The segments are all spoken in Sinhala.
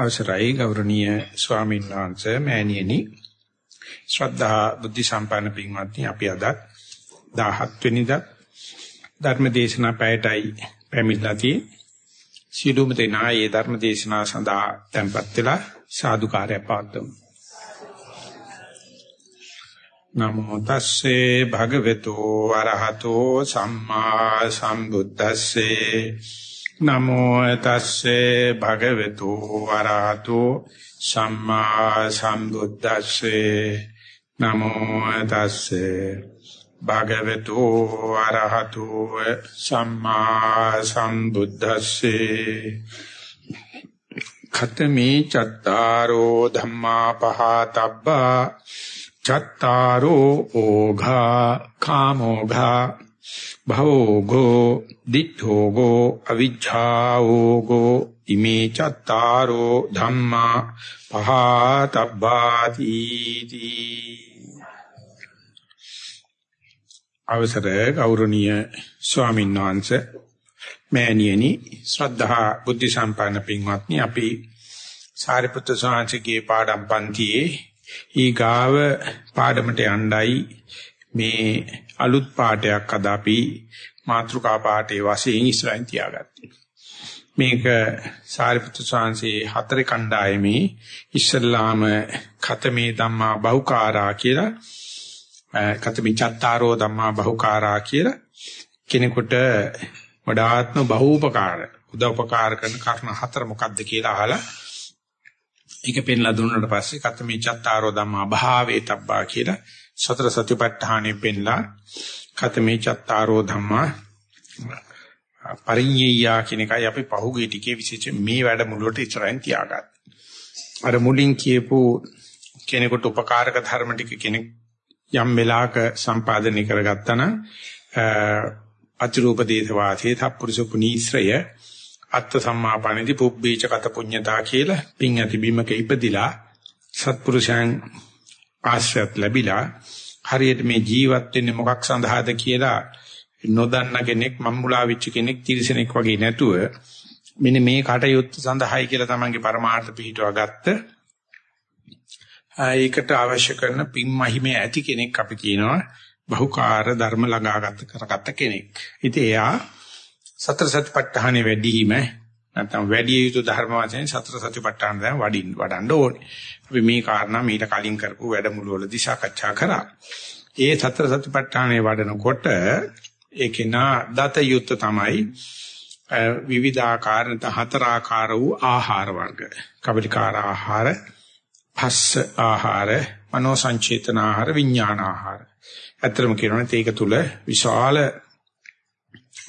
අවසරයි ගෞරවනීය ස්වාමීන් වහන්සේ මෑණියනි. ශ්‍රද්ධා බුද්ධ සම්පන්න පින්වත්නි අපි අද 17 වෙනිදා ධර්ම දේශනා පැයටයි පැමිණලා තියෙන්නේ. සියලුම දෙනා මේ ධර්ම දේශනාව සඳහා tempත් වෙලා සාදුකාරය පවත්වමු නමෝ තස්සේ භගවතු අරහතෝ සම්මා සම්බුද්දස්සේ නමෝ තස්සේ භගවතු වරහතු සම්මා සම්බුද්දස්සේ. නමෝ තස්සේ භගවතු වරහතු සම්මා සම්බුද්දස්සේ. ඛතමේ චත්තාරෝ ධම්මා පහතබ්බා. චත්තාරෝ ඕඝා කාමෝඝා. භවෝගෝ දිඨෝගෝ අවිජ්ජාෝගෝ ඉමේ චත්තාරෝ ධම්මා පහතබ්බාති අවසර ගෞරවනීය ස්වාමීන් වහන්සේ මෑණියනි ශ්‍රද්ධා බුද්ධ සම්පන්න පින්වත්නි අපි සාරිපුත්‍ර ස්වාමීන්ගේ පාඩම් පන්තියේ ඊගාව පාඩමට යණ්ඩයි මේ අලුත් පාඩයක් අද අපි මාත්‍රිකා පාඩේ වශයෙන් ඉස්සරහින් තියාගත්තේ. මේක සාරිපුත්‍ර සාංශේ හතරේ කණ්ඩායමේ ඉස්සල්ලාම ඛතමේ ධම්මා බහුකාරා කියලා ඛතමේ චත්තාරෝ ධම්මා බහුකාරා කියලා කෙනෙකුට වඩාත්ම බහූපකාර උදව්පකාර කරන කර්ණ හතර මොකක්ද කියලා අහලා ඒක පෙන්ලා දුන්නාට පස්සේ ඛතමේ චත්තාරෝ ධම්මා භාවේ තබ්බා කියලා සතර සතිපට්ඨානෙ පෙන්ලා කතමේ චත්තාරෝ ධම්මා පරිඤ්ඤයා කියන එකයි අපි පහුගිය ටිකේ විශේෂ මේ වැඩමුළුවට ඉස්සරහින් තියාගත්තා. අර මුලින් කියපු කෙනෙකුට උපකාරක ධර්ම ටික කෙනෙක් යම් වෙලාවක සම්පාදනය කරගත්තා නම් අතිරූපදේශ වාසේ තප්පුරුෂ පුනීශ්‍රය අත්ත සම්මාපණිති පුබ්බේච කත පුඤ්ඤතා කියලා පින් ඇති බිමක ඉපදිලා සත්පුරුෂයන් ආශ්‍රයත් ලැබිලා හරියට මේ ජීවත් වෙන්නේ මොකක් සඳහාද කියලා නොදන්න කෙනෙක් මම්මුලා වෙච්ච කෙනෙක් තිරසනෙක් වගේ නැතුව මෙන්න මේ කටයුත්ත සඳහායි කියලා තමන්ගේ පරමාර්ථ පිහිටුවා ගත්ත ඒකට අවශ්‍ය කරන පින්මහිමේ ඇති කෙනෙක් අපි කියනවා බහුකාර්ය ධර්ම ළඟාගත කරගත්ත කෙනෙක්. ඉතින් එයා සතර සතිපට්ඨානෙ වැඩිම නැත්නම් වැඩි යුතු ධර්ම වශයෙන් සතර සතිපට්ඨාන දැන් වඩින්න වඩන්න ඕනේ. අපි මේ කාරණා මීට කලින් කරපු වැඩමුළු වලදී සාකච්ඡා කරා. ඒ සතර සතිපට්ඨානේ වඩනකොට ඒකේ නා දත යුත් තමයි විවිධාකාර හතර ආකාර වූ ආහාර වර්ග. කබලිකාර ආහාර, භස්ස ආහාර, මනෝ සංචේතන ආහාර, විඥාන ආහාර. අතරම කියනොත් ඒක තුල විශාල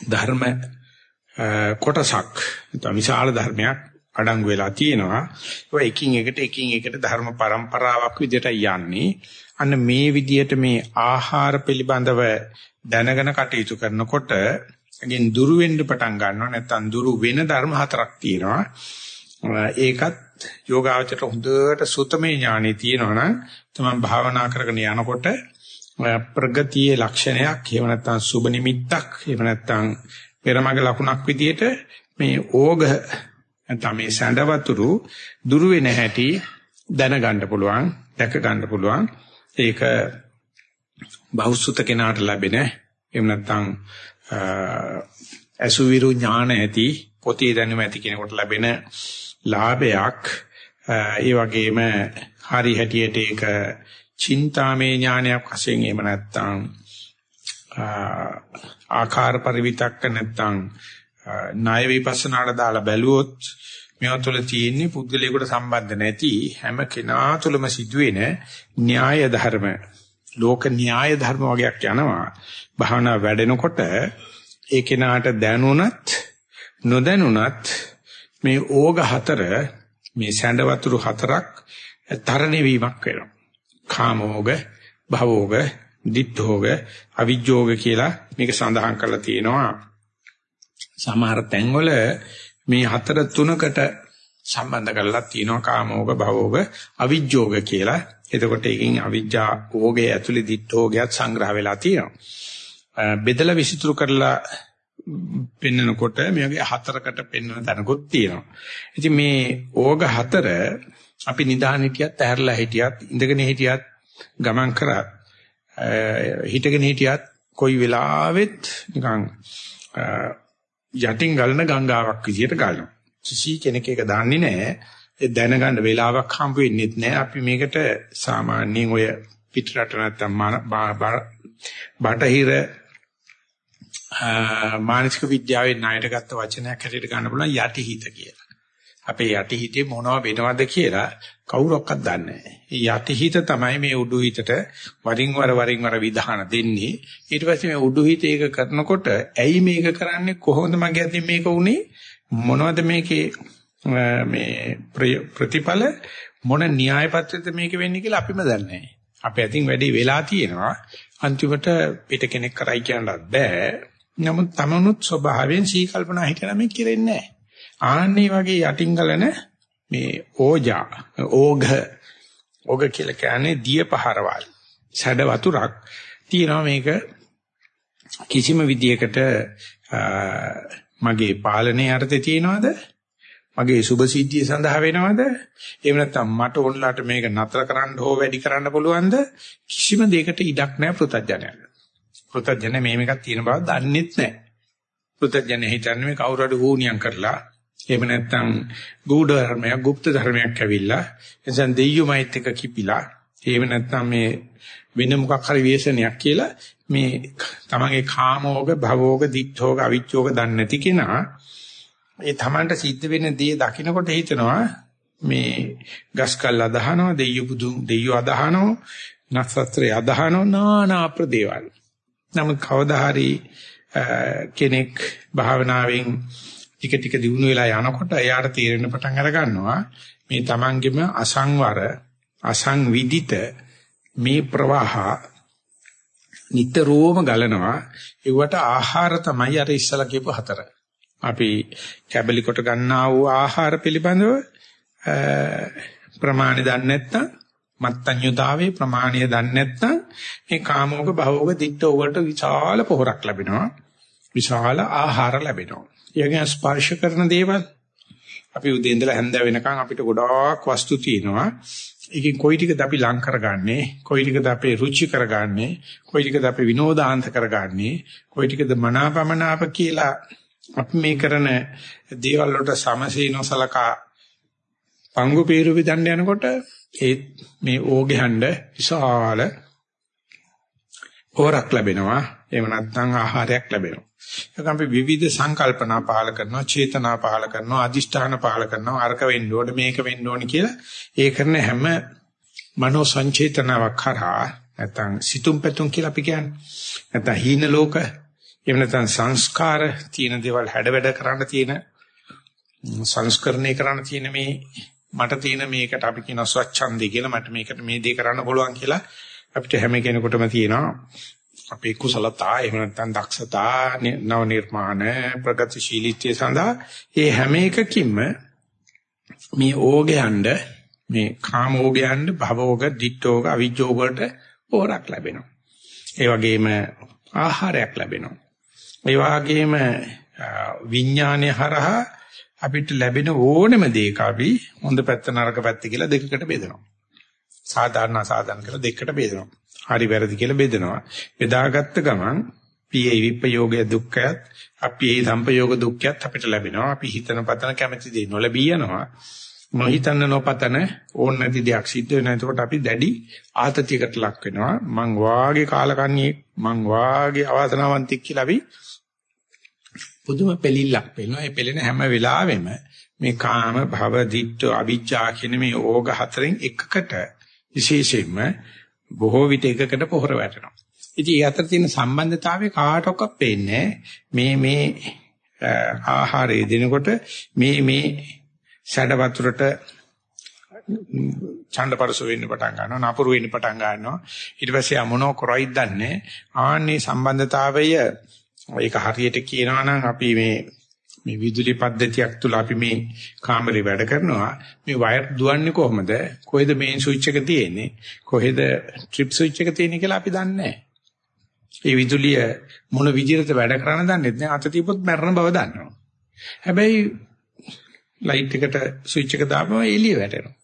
ධර්ම කොටසක් නැත්නම් විශාල ධර්මයක් අඩංගු වෙලා තියෙනවා. ඒක එකින් එකට එකින් එකට ධර්ම પરම්පරාවක් විදිහට යන්නේ. අන්න මේ විදිහට මේ ආහාර පිළිබඳව දැනගෙන කටයුතු කරනකොට අගෙන් දුරු වෙන්න පටන් ගන්නවා. නැත්නම් දුරු වෙන ධර්ම හතරක් තියෙනවා. ඒකත් යෝගාවචරයට හොඳට සුතමේ ඥානෙ තියෙනවා නම් තමයි භාවනා කරගෙන යනකොට ප්‍රගතියේ ලක්ෂණයක් එහෙම නැත්නම් සුබ නිමිත්තක් එහෙම නැත්නම් පෙරමග ලකුණක් විදිහට මේ ඕග නැත්නම් මේ සැඬ වතුරු දුරු වෙන හැටි දැනගන්න පුළුවන් දැක ගන්න පුළුවන්. ඒක බහුසුත කෙනාට ලැබෙන එහෙම නැත්නම් අසුවිරු ඥාන ඇති පොතේ දැනුම ඇති කෙනෙකුට ලැබෙන ලාභයක්. ඒ වගේම හරි හැටියට ඒක චින්තාමේ ඥානයක් වශයෙන් එහෙම නැත්නම් ආකාර පරිවිතක්ක නැත්නම් ණය විපස්සනාට දාලා බැලුවොත් මේවා තුළ තියෙන්නේ පුද්ගලයාට සම්බන්ධ නැති හැම කෙනා තුළම සිදුවෙන න්‍යාය ධර්ම ලෝක න්‍යාය ධර්ම වගේක් යනවා. භාවනා වැඩෙනකොට ඒ කෙනාට දැනුණත් නොදැනුණත් මේ ඕග හතර මේ සැඬ වතුරු හතරක් තරණය වීමක් වෙනවා. කාමෝග භවෝග දිත්තෝග අවිජ්ජෝග කියලා මේක සඳහන් කරලා තියෙනවා සමහර තැන්වල මේ හතර තුනකට සම්බන්ධ කරලා තියෙනවා කාමෝග භවෝග අවිජ්ජෝග කියලා. එතකොට ඒකෙන් අවිජ්ජා ඕගේ ඇතුලේ දිත්තෝගයත් සංග්‍රහ වෙලා තියෙනවා. බෙදලා විසිතුරු කරලා පෙන්නකොට මේ වගේ හතරකට පෙන්වන තැනකුත් තියෙනවා. ඉතින් මේ ඕග හතර අපි නිදාන හිටියත් ඇහැරලා හිටියත් ඉඳගෙන හිටියත් ගමන් කරත් හිටගෙන හිටියත් කොයි වෙලාවෙත් නිකන් යටින් ගලන ගංගාවක් විදියට ගලනවා. කිසි කෙනෙක් ඒක දන්නේ නැහැ. ඒ දැනගන්න වෙලාවක් හම්බ වෙන්නේ නැහැ. අපි මේකට සාමාන්‍යයෙන් ඔය පිටරට නැත්තම් බටහිර මානසික විද්‍යාවේ ණයට ගත්ත වචනයක් හැටියට ගන්න පුළුවන් යටිහිත කියලා. අපේ යටිහිතේ මොනව වෙනවද කියලා කවුරක්වත් දන්නේ නැහැ. යටිහිත තමයි මේ උඩුහිතට වරින් වර වරින් වර විධාන දෙන්නේ. ඊට පස්සේ මේ උඩුහිත ඒක කරනකොට ඇයි මේක කරන්නේ කොහොමද මගේ අතින් මේක උනේ මොනවද මේකේ මේ ප්‍රතිඵල මොන න්‍යාය පත්‍රයද මේක වෙන්නේ කියලා අපිම දන්නේ නැහැ. අපේ අතින් වැඩි වෙලා තියෙනවා. අන්තිමට පිට කෙනෙක් කරයි කියන්නත් බෑ. නමුත් තමනුත් ස්වභාවයෙන් සීකල්පනා හිතන මේ කිරෙන්නේ නැහැ. ආන්නේ වගේ යටින් ගලන මේ ඕජා ඕඝ ඕඝ කියලා කියන්නේ දිය පහරවල් සැඩ වතුරක් තියෙනවා මේක කිසිම විදියකට මගේ පාලනයේ අර්ථය තියනවාද? මගේ සුභ සිද්ධිය සඳහා වෙනවද? එහෙම නැත්නම් මට ඕනලාට මේක නතර කරන්න හෝ වැඩි කරන්න පුළුවන්ද? කිසිම දෙයකට ඉඩක් නැහැ පෘථජනයට පෘථජන මේ මේකක් තියෙන බව දන්නෙත් නැහැ. පෘථජන හිතන්නේ මේ කවුරු හරි වුණියම් කරලා එහෙම නැත්නම් ගුඪ ධර්මයක්, গুপ্ত ධර්මයක් ඇවිල්ලා එසන් දෙයියුමයිත් එක කිපිලා එහෙම නැත්නම් මේ වෙන මොකක් හරි වේශනයක් කියලා මේ තමන්ගේ කාමෝග, භවෝග, දික්ඨෝග, අවිච්ඡෝග දන්නේ නැති කෙනා ඒ තමන්ට සිද්ධ වෙන දේ දකින්නකොට හිතනවා මේ ගස්කල් අදහනවා, දෙයියු බුදු දෙයියු අදහනවා, නක්ෂත්‍රය අදහනවා, නානා ප්‍රදේවල්. නමුත් කවදා හරි කෙනෙක් භාවනාවෙන් ටික ටික දිනු වෙලා යනකොට එයාට තීරණ පටන් අර ගන්නවා මේ Tamanගෙම අසංවර අසංවිදිත මේ ප්‍රවාහ නිතරම ගලනවා ඒවට ආහාර තමයි අර ඉස්සලා කියපු හතර. අපි කැබලි කොට ගන්නා වූ ආහාර පිළිබඳව ප්‍රමාණි දන්නේ නැත්නම් මත්ඤ්‍යතාවේ ප්‍රමාණය දන්නේ නැත්නම් මේ කාමෝග භවෝග දිට්ඨෝග වලට විශාල පොහොරක් ලැබෙනවා. විශාල ආහාර ලැබෙනවා. යගෙන ස්පර්ශ කරන දේවල් අපි උදේ ඉඳලා හැන්ද වෙනකන් අපිට ගොඩාක් වස්තු තියෙනවා. ඒකෙන් කොයි ටිකද අපි ලං කරගන්නේ? කොයි ටිකද අපේ රුචි කරගන්නේ? කොයි ටිකද අපි විනෝදාන්ත කරගන්නේ? කොයි ටිකද මනාපමනාප කියලා අපි මේ කරන දේවල් වලට සමසේ නොසලකා පංගු peeru විදන්න යනකොට ඒ මේ ඕගෙහඬ විශාල හොරක් ලැබෙනවා. එහෙම නැත්නම් ආහාරයක් ලැබෙනවා. ඒක අපි විවිධ සංකල්පනා පහල කරනවා, චේතනා පහල කරනවා, අදිෂ්ඨාන පහල කරනවා, අරක වෙන්න ඕනේ, මේක වෙන්න ඕනේ කියලා ඒ කරන හැම මනෝ සංචේතනාවක් කරා නැත්නම් සිතුම් පැතුම් කියලා අපි කියන්නේ. නැත්නම් හීන ලෝක, එහෙම නැත්නම් සංස්කාර තියෙන දේවල් හැඩ වැඩ කරන්න තියෙන සංස්කරණය කරන්න තියෙන මේ මට තියෙන මේකට අපි කියන ස්වච්ඡන්දය කියලා මට මේකට මේ දේ කරන්න පුළුවන් කියලා අපිට හැම කෙනෙකුටම තියෙනවා අපේ කුසලතා එහෙම නැත්නම් දක්ෂතා නව නිර්මාණ ප්‍රගතිශීලීත්වය සඳහා මේ හැම එකකින්ම මේ ඕගයන්ඩ මේ කාම ඕගයන්ඩ භවෝග දිට්ඨෝග අවිජ්ජෝග වලට පොරක් ලැබෙනවා. ඒ වගේම ආහාරයක් ලැබෙනවා. ඒ වගේම විඥානය හරහා අපිට ලැබෙන ඕනෙම දෙයක අපි හොඳ පැත්ත නරක පැත්ත කියලා දෙකකට බෙදනවා. සාධාරණ අසාධාරණ කියලා දෙකකට බෙදනවා. හරි වැරදි කියලා බෙදනවා. බෙදාගත්ත ගමන් පීේ විප්පයෝගය දුක්ඛයත් අපේ සම්පයෝග දුක්ඛයත් අපිට ලැබෙනවා. අපි හිතන පතන කැමැති දේ නොලැබී යනවා. මොහිතන්න නොපතන ඕන නැති දෙයක් සිද්ධ වෙනවා. එතකොට අපි දැඩි ආතතියකට ලක් වෙනවා. මං වාගේ කාලකන්ණියේ මං වාගේ අවාසනාවන්තෙක් කියලා අපි පුදුම පෙලිල්ලක් පෙළනවා. ඒ පෙළෙන හැම වෙලාවෙම මේ කාම භව දිට්ඨ අවිජ්ජා කියන මේ ඕග හතරෙන් එකකට විශේෂයෙන්ම බොහෝ විට එකකට පොහොර වැටෙනවා. ඉතින් ඒ අතර තියෙන සම්බන්ධතාවය කාටවත් පේන්නේ මේ මේ ආහාරය දෙනකොට මේ මේ සැඩ වතුරට ඡණ්ඩපරස වෙන්න පටන් ගන්නවා නපුරු වෙන්න පටන් ගන්නවා. ඊට පස්සේ මොනෝ කරයිද දන්නේ ආන්නේ සම්බන්ධතාවය ඒක හරියට කියනවා නම් අපි මේ මේ විදුලි පද්ධතියක් තුල අපි මේ කාමරේ වැඩ කරනවා මේ වයර් දුවන්නේ කොහොමද කොහෙද මේන් ස්විච් එක තියෙන්නේ කොහෙද ට්‍රිප් ස්විච් එක තියෙන්නේ කියලා අපි දන්නේ නැහැ ඒ විදුලිය මොන විදිහට වැඩ කරන දන්නේ නැහැ. අත තියපොත් මැරෙන බව දන්නවා. හැබැයි ලයිට් එකට ස්විච් එක දාපුවම එළිය වැටෙනවා.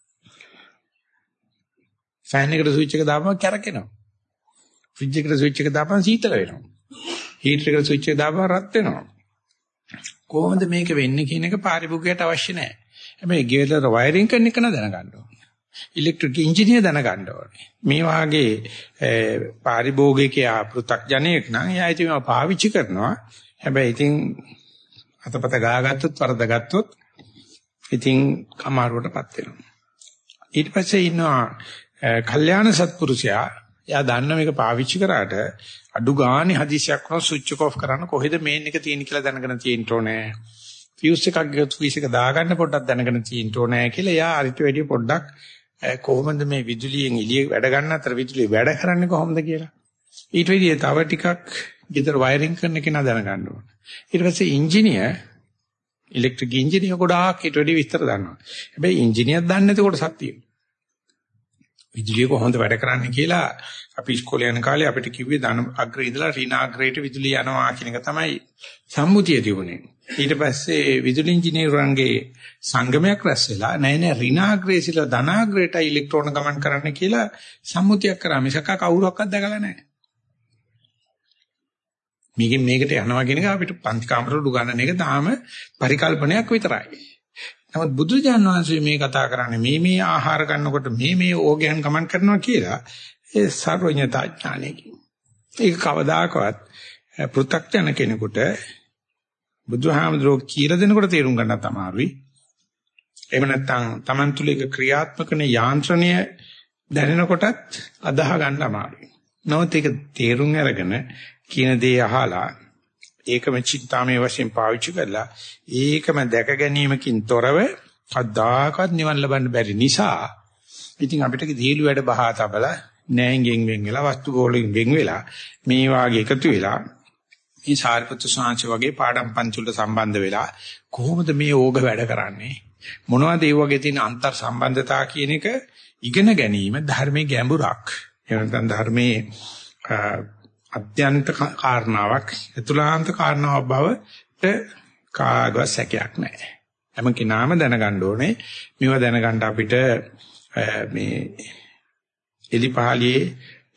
ෆෑන් එකට ස්විච් එක දාපුවම කැරකෙනවා. ෆ්‍රිජ් එකට ස්විච් එක දාපුවම සීතල වෙනවා. හීටර් එකට ස්විච් එක දාපුවම රත් වෙනවා. කොහොමද මේක වෙන්නේ කියන එක පාරිභෝගිකයට අවශ්‍ය නැහැ. හැබැයි ගෙදර වයරින් කරන එක න දැනගන්න ඕනේ. ඉලෙක්ට්‍රික් ඉංජිනේර දැනගන්න ඕනේ. මේ වාගේ පාරිභෝගිකයා පෘ탁ජනෙක් නම් එයා ඉතින් පාවිච්චි කරනවා. හැබැයි ඉතින් අතපත ගාගත්තොත් වරදගත්තොත් ඉතින් කමාරුවටපත් වෙනවා. ඊට පස්සේ ඉන්නවා කල්යාණ සත්පුරුෂයා එයා දන්න මේක පාවිච්චි කරාට අඩු ගානේ හදිසියක් වුණා ස්විච් එක ඔෆ් කරන්න කොහෙද මේන් එක තියෙන කියලා දැනගෙන තියෙන්න ඕනේ. ෆියුස් එකක් ගියොත් ෆියුස් එක දාගන්න පොඩ්ඩක් දැනගෙන තියෙන්න ඕනේ කියලා එයා අරිට වැඩි පොඩ්ඩක් කොහොමද මේ විදුලියෙන් එළිය වැඩ ගන්න අතර විදුලිය වැඩ කරන්නේ කොහොමද කියලා. ඊට වැඩිය තව ටිකක් ගෙදර වයරින් කරන කෙනා දැනගන්න ඕනේ. ඊට පස්සේ ඉංජිනේර් ඉලෙක්ට්‍රික් ඉංජිනේර් ගොඩාක් ඊට වැඩි විස්තර දන්නවා. හැබැයි ඉංජිනේර් දන්නේ නැති කොටසක් තියෙනවා. විදුලිය කොහොමද වැඩ කරන්නේ කියලා අපි ඉස්කෝලේ යන කාලේ අපිට කිව්වේ ධන අග්‍රේ ඉඳලා ඍණාග්‍රේට විදුලිය යනවා කියන එක තමයි සම්මුතිය තිබුණේ. ඊට පස්සේ විදුලි ඉංජිනේරුවන්ගේ සංගමයක් රැස් වෙලා නෑ නෑ ඍණාග්‍රේ සිට ධනාග්‍රේට ඉලෙක්ට්‍රෝන ගමන් කරන්න කියලා සම්මුතියක් කරා මිසක කවුරක්වත් දැකලා නෑ. මේකෙන් මේකට යනවා කියන එක අපිට පන්ති කාමරවල උගන්වන එක තාම පරිකල්පනයක් විතරයි. නමුත් බුදුජාන් වහන්සේ මේ කතා කරන්නේ මේ මේ ආහාර ගන්නකොට මේ මේ ඕගයන් ගමන් කරනවා කියලා ඒ සර්වඥතා ඥානයකින්. ඒක කවදාකවත් පෘථග්ජන කෙනෙකුට බුදුහාමුදුරුවෝ කියලා දෙනකොට තේරුම් ගන්නත් අමාරුයි. එහෙම නැත්නම් Taman තුල එක ක්‍රියාත්මකන යාන්ත්‍රණය දැනෙනකොටත් අදාහ ගන්න අමාරුයි. නමුත් ඒක තේරුම් අරගෙන කියන දේ අහලා ඒකම චින්තාමේ වශයෙන් පාවිච්චි කරලා ඒකම දැක ගැනීමකින් තොරව කද්දාකත් නිවන් ලබන්න බැරි නිසා ඉතින් අපිට දීලු වැඩ බහා තබලා නෑංගෙන් වෙන් වෙලා වස්තු ගෝලෙන් වෙන් වෙලා මේ වාගේ එකතු වෙලා මේ සාරිපුත්‍ර සාංශ වගේ පාඩම් පන්තිවලට සම්බන්ධ වෙලා කොහොමද මේ ඕග වැඩ කරන්නේ? මොනවද ඒ වගේ තියෙන අන්තර් සම්බන්ධතා කියන එක ඉගෙන ගැනීම ධර්මයේ ගැඹුරක්. එහෙම නැත්නම් ධර්මයේ අත්‍යන්ත කාරණාවක් අතුලාන්ත කාරණාවක් බවට කාගවත් සැකයක් නැහැ. හැම කෙනාම දැනගන්න ඕනේ මේවා දැනගන්න අපිට මේ එලිපහලියේ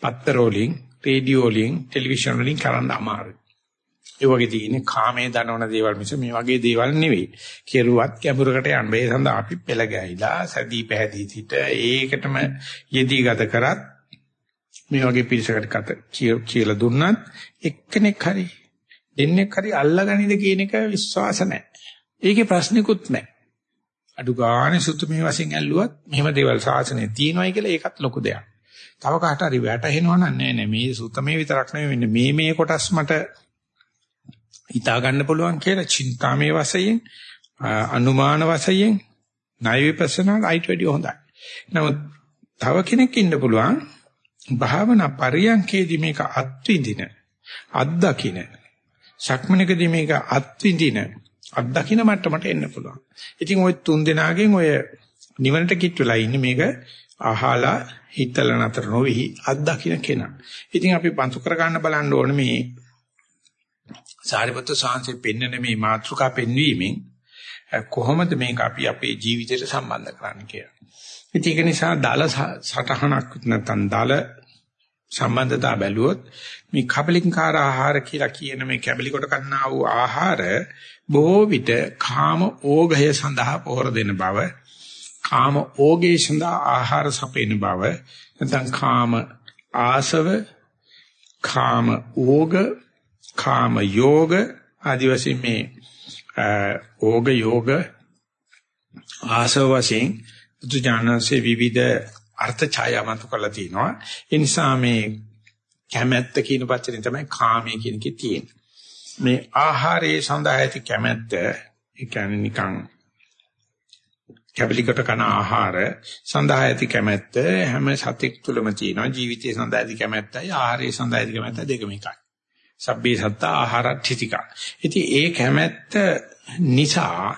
පත්තර වලින් රේඩියෝ වලින් ටෙලිවිෂන් වලින් කරන්න අමාරුයි. ඒ වගේ තියෙන කාමයේ දනවන දේවල් මිස මේ වගේ දේවල් නෙවෙයි. කෙරුවත් කැඹුරකට යන්න. ඒ සඳහා අපි පෙළ ගැහිලා සැදී පැහැදී සිට ඒකටම යෙදී ගත කරත් මේ වගේ පිරිසකට කත කියලා දුන්නත් එක්කෙනෙක් හරි දෙන්නෙක් හරි අල්ලගනිද කියන එක විශ්වාස නැහැ. ඒකේ ප්‍රශ්නිකුත් නැහැ. අඩු ගානේ සුතුමේ වශයෙන් ඇල්ලුවත් මෙහෙම දේවල් සාසනේ තියෙනවයි කියලා ඒකත් ලොකු දෙයක්. තව කාට හරි වැටහෙනවා නම් නෑ නෑ මේ සුතමේ විතරක් නෙවෙයි මේ මේ කොටස් මට හිතා ගන්න පුළුවන් කියලා චින්තාමේ වශයෙන් අනුමාන වශයෙන් ණය විපස්සනා අයිට වැඩි හොඳයි. නමුත් තව කෙනෙක් ඉන්න පුළුවන් භාවනා පරියන්කේදී මේක අත්විඳින අත්දකින සක්මනකදී මේක අත්විඳින අත්දකින මට්ටමට එන්න පුළුවන්. ඉතින් ওই තුන් දෙනාගෙන් ඔය නිවනට කිට් වෙලා ඉන්නේ මේක අහලා හිතලා නතර නොවි අත්දකින කෙනා. ඉතින් අපි පන්සු කර ගන්න බලන්න ඕනේ මේ සාරිපුත්‍ර සාංශේ පෙන්නන මේ මාතෘකා පෙන්වීමෙන් කොහොමද මේක අපි අපේ ජීවිතයට සම්බන්ධ කරන්නේ කියලා. ඉතින් ඒක නිසා දල සටහනක් නැත්නම් දල සම්බන්ධතා බැලුවොත් මේ කබලින්කාර ආහාර කියලා කියන මේ කැබලි කොට ගන්නා වූ ආහාර බොහෝ විට කාම ඕඝය සඳහා පොහොර දෙන බව කාම ඕගේ සඳහා ආහාර සපයන බව නැත්නම් කාම ආසව කාම ඕග කාම යෝග ආදි වශයෙන් මේ ඕග යෝග ආසව වශයෙන් බුදුජානන්සේ විවිධ අර්ථ ඡායාමතු කරලා තිනවා. ඒ නිසා මේ කැමැත්ත කියන වචනේ තමයි කාමයේ කියන එකේ තියෙන්නේ. මේ ආහාරයේ සඳහා ඇති කැමැත්ත ඒ කියන්නේ නිකන් කැබලිකට කන ආහාර සඳහා ඇති කැමැත්ත හැම සතෙක් තුළම තියෙනවා. ජීවිතයේ සඳහා ඇති කැමැත්තයි ආහාරයේ සඳහා ඇති කැමැත්ත දෙකම එකයි. සබ්බේ සත්ත ආහාරට්ඨිතික. ඉතින් ඒ කැමැත්ත නිසා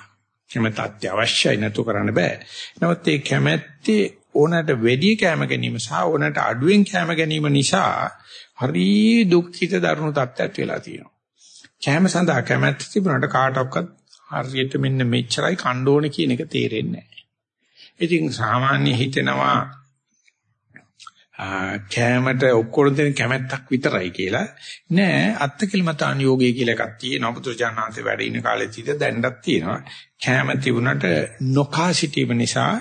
කැමැත්ත අත්‍යවශ්‍යයි නතු කරන්න බෑ. නමුත් ඒ කැමැත්තේ ඕනට වැඩි කැම ගැනීම සහ ඕනට අඩුවෙන් කැම ගැනීම නිසා හරි දුක්ඛිත දරුණු තත්ත්වයක් වෙලා තියෙනවා. කැම සඳහා කැමැත්ත තිබුණාට කාටවත් හරියට මෙන්න මෙච්චරයි කණ්ඩෝණ කියන එක තේරෙන්නේ නැහැ. ඉතින් සාමාන්‍ය හිතෙනවා කැමට ඔක්කොම දෙන කැමැත්තක් විතරයි කියලා නෑ අත්තිකිලමතාන් යෝගය කියලා එකක් තියෙනවා පුදුරජානනාතේ වැඩ ඉන කාලෙදී දැන්නක් තියෙනවා කැම තිබුණට නොකා සිටීම නිසා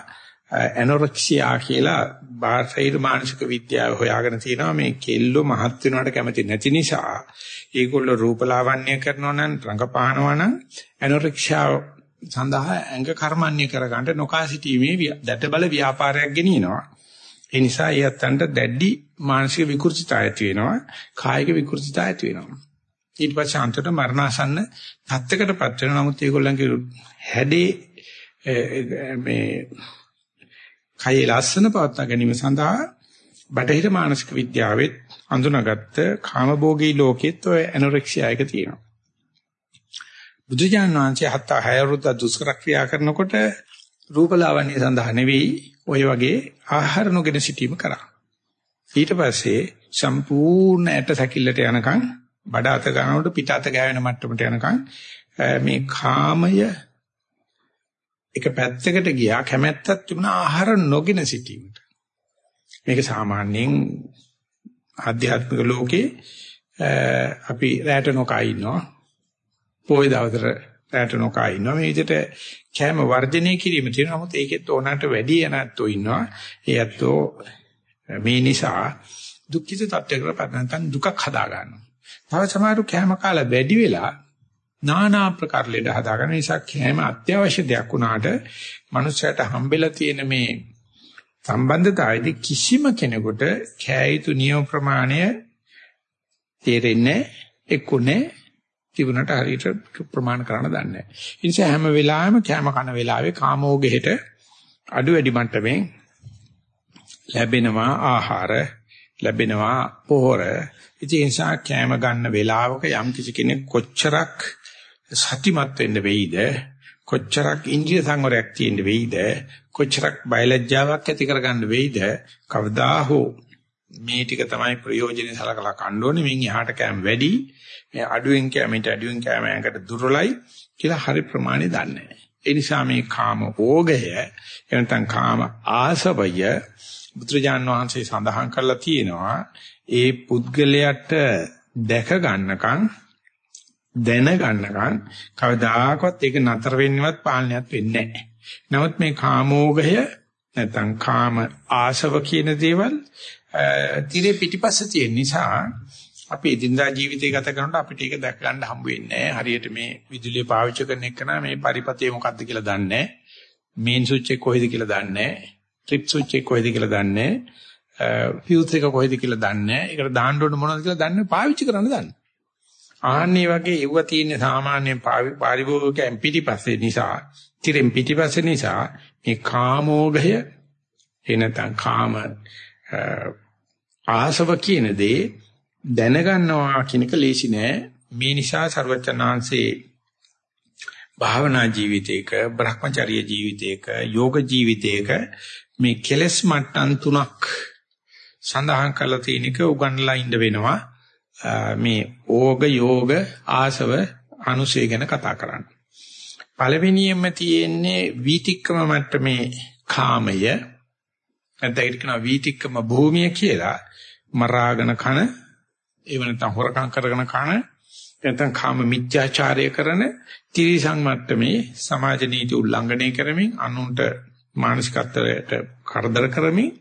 ඇනොරෙක්සියා කියලා බාහිර මානසික විද්‍යාව හොයාගෙන තියෙනවා මේ කෙල්ලෝ මහත් වෙනවට කැමති නැති නිසා ඒගොල්ලෝ රූපලාවන්‍ය කරනවා නම් රංගපානවා නම් ඇනොරෙක්සියා සඳහා ඇඟ කර්මන්නේ කරගන්න නොකා සිටීමේ දැට බල ව්‍යාපාරයක් ගෙනියනවා. ඒ නිසා ඒ අතන්ට දැඩි මානසික විකෘතිතාවය ඇති වෙනවා. කායික විකෘතිතාවය ඇති වෙනවා. ඊට පස්සේ අන්තිමට මරණාසන්න තත්ත්වයකටපත් වෙනවා. නමුත් ඒගොල්ලන්ගේ හැඩේ මේ කයේ ලස්සන පවත්වා ගැනීම සඳහා බටහිර මානසික විද්‍යාවෙත් අඳුනගත්ත කාමභෝගී ලෝකෙත් ඔය ඇනොරෙක්සියා එක තියෙනවා බුදුජානක වහන්සේ හත් හයරුද්ද දුෂ්කර ක්‍රියා කරනකොට රූපලාවන්‍ය සඳහා නෙවෙයි ওই වගේ ආහාර නොගෙන සිටීම කරා. ඊට පස්සේ සම්පූර්ණ ඇට සැකිල්ලට යනකම් බඩ අත ගන්නකොට පිට අත ගෑවෙන මට්ටමට යනකම් මේ කාමය එක පැත්තකට ගියා කැමැත්තක් තිබුණා ආහාර නොගෙන සිටීමට. මේක සාමාන්‍යයෙන් ආධ්‍යාත්මික ලෝකේ අපි රැට නොකා ඉන්නවා. පොයි දවසට රැට නොකා ඉන්නවා. මේ විදිහට කැම වර්ධනය කිරීම තියෙනවා. නමුත් ඒකෙත් ඕනකට වැඩි යනත්තෝ ඉන්නවා. ඒ ඇත්තෝ මේ නිසා දුක්ඛිත තත්ත්වයකට පදන්තන් දුකක් හදා ගන්නවා. තව සමහරු කැම කාලා වැඩි වෙලා নানা ආකාර ලෙඩ හදා ගන්න නිසා කැම අත්‍යවශ්‍ය දෙයක් වුණාට මනුස්සයට හම්බෙලා තියෙන මේ සම්බන්ධතාවයේදී කිසිම කෙනෙකුට කෑ යුතු නියම ප්‍රමාණය තේරෙන්නේ එක්කුනේ තිබුණට හරියට ප්‍රමාණ කරන්න දන්නේ නැහැ. ඒ නිසා හැම වෙලාවෙම කැම කන වෙලාවේ කාමෝගෙහෙට අඩු වැඩි මට්ටමින් ලැබෙනවා ආහාර ලැබෙනවා පොහොර. ඉතින් ඒ නිසා කැම ගන්න වෙලාවක යම් කිසි කෙනෙක් කොච්චරක් සතිමත් වෙන්න වෙයිද? කොච්චරක් ඉන්ද්‍රිය සංවරයක් තියෙන්න වෙයිද? කොච්චරක් බයලජ්ජාවක් ඇති කරගන්න වෙයිද? කවදා හෝ මේ ටික තමයි ප්‍රයෝජනෙ සලකලා කන්න ඕනේ. මින් එහාට කැම වැඩි. මේ අඩුවෙන් කැමෙට අඩුවෙන් කැම ඇඟට දුර්වලයි කියලා හරි ප්‍රමාණය දන්නේ නැහැ. ඒ නිසා මේ කාම ඕගය එනතන් කාම ආසවය බුදුරජාන් වහන්සේ සඳහන් කරලා තියෙනවා. ඒ පුද්ගලයාට දැක ගන්නකම් දැන ගන්නකම් කවදාකවත් ඒක නතර වෙන්නවත් පාලනයක් වෙන්නේ නැහැ. නමුත් මේ කාමෝගය නැත්නම් කාම ආසව කියන දේවල් tire පිටිපස්ස තියෙන නිසා අපි එදිනදා ජීවිතය ගත කරනකොට අපිට ඒක දැක ගන්න හම්බ වෙන්නේ හරියට මේ විදුලිය පාවිච්චි කරන එක මේ පරිපතේ මොකද්ද කියලා දන්නේ මේන් ස්විච් එක කොහෙද කියලා දන්නේ ට්‍රිප් ස්විච් එක කොහෙද කියලා දන්නේ ෆියුස් එක කොහෙද කියලා දන්නේ ඒකට දාන්න ඕන මොනවද කියලා දන්නේ පාවිච්චි කරන්න දන්නේ ආන්නේ වගේ ඒව තියෙන සාමාන්‍ය පාරිභෝගිකයන් පිටිපස්සේ නිසා තිරෙන් පිටිපස්සේ නිසා මේ කාමෝගය එනතන් කාම ආසව කියන දේ දැනගන්නවා කියන එක ලේසි නෑ. මේ නිසා ਸਰවචනාංශේ භාවනා ජීවිතයක, Brahmacharya ජීවිතයක, යෝග ජීවිතයක මේ කෙලස් මට්ටම් තුනක් සඳහන් කරලා තියෙන එක උගන්ලා ඉඳ වෙනවා. මේ ඕග යෝග ආසව අනුසය ගැන කතා කරන්න. පළවෙනියෙන්ම තියෙන්නේ වීතික්‍රම මට්ටමේ කාමය නැත්නම් ඒක කියනවා වීතික්‍රම භූමිය කියලා මරාගෙන කන ඒව නැත්නම් හොරකම් කරගෙන කන නැත්නම් කාම මිත්‍යාචාරය කරන තිරිසං මට්ටමේ සමාජ නීති උල්ලංඝනය කරමින් අනුන්ට මානසිකත්වයට කරදර කරමින්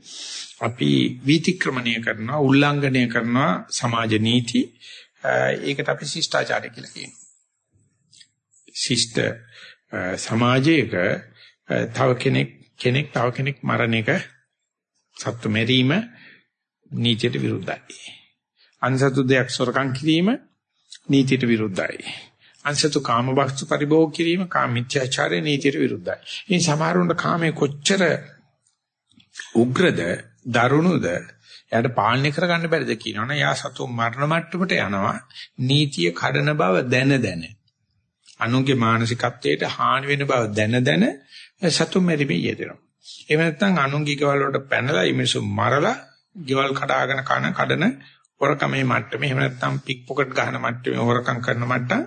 අපි වීතික්‍රමණය කරනවා උල්ලංඝනය කරනවා සමාජ නීති ඒකට අපි ශිෂ්ටාචාරය කියලා කියනවා ශිෂ්ට සමාජයක තව කෙනෙක් කෙනෙක් තව කෙනෙක් මරණ එක සත්තු මෙරීම නීතියට විරුද්ධයි අන්සතු දෙයක් සොරකම් කිරීම නීතියට විරුද්ධයි. අන්සතු කාමවස්තු පරිභෝග කිරීම කාමීත්‍යාචාරය නීතියට විරුද්ධයි. මේ සමහරුන්ට කාමයේ කොච්චර උග්‍රද, දරුණුද එයාට පාලනය කරගන්න බැරිද කියනවනේ. යා සතු මරණ මට්ටමට යනවා. නීතිය කඩන බව දැන දැන. අනුන්ගේ මානසිකත්වයට හානි වෙන බව දැන දැන සතු මෙරිමේ යෙදෙනවා. එහෙම නැත්නම් අනුන්ගේ ගෙවල් වලට පැනලා ඉමිසු මරලා ගෙවල් කඩාගෙන කන කඩන හොරකමේ මට්ටමේ එහෙම නැත්නම් පික් පොකට් ගහන මට්ටමේ හොරකම් කරන මට්ටම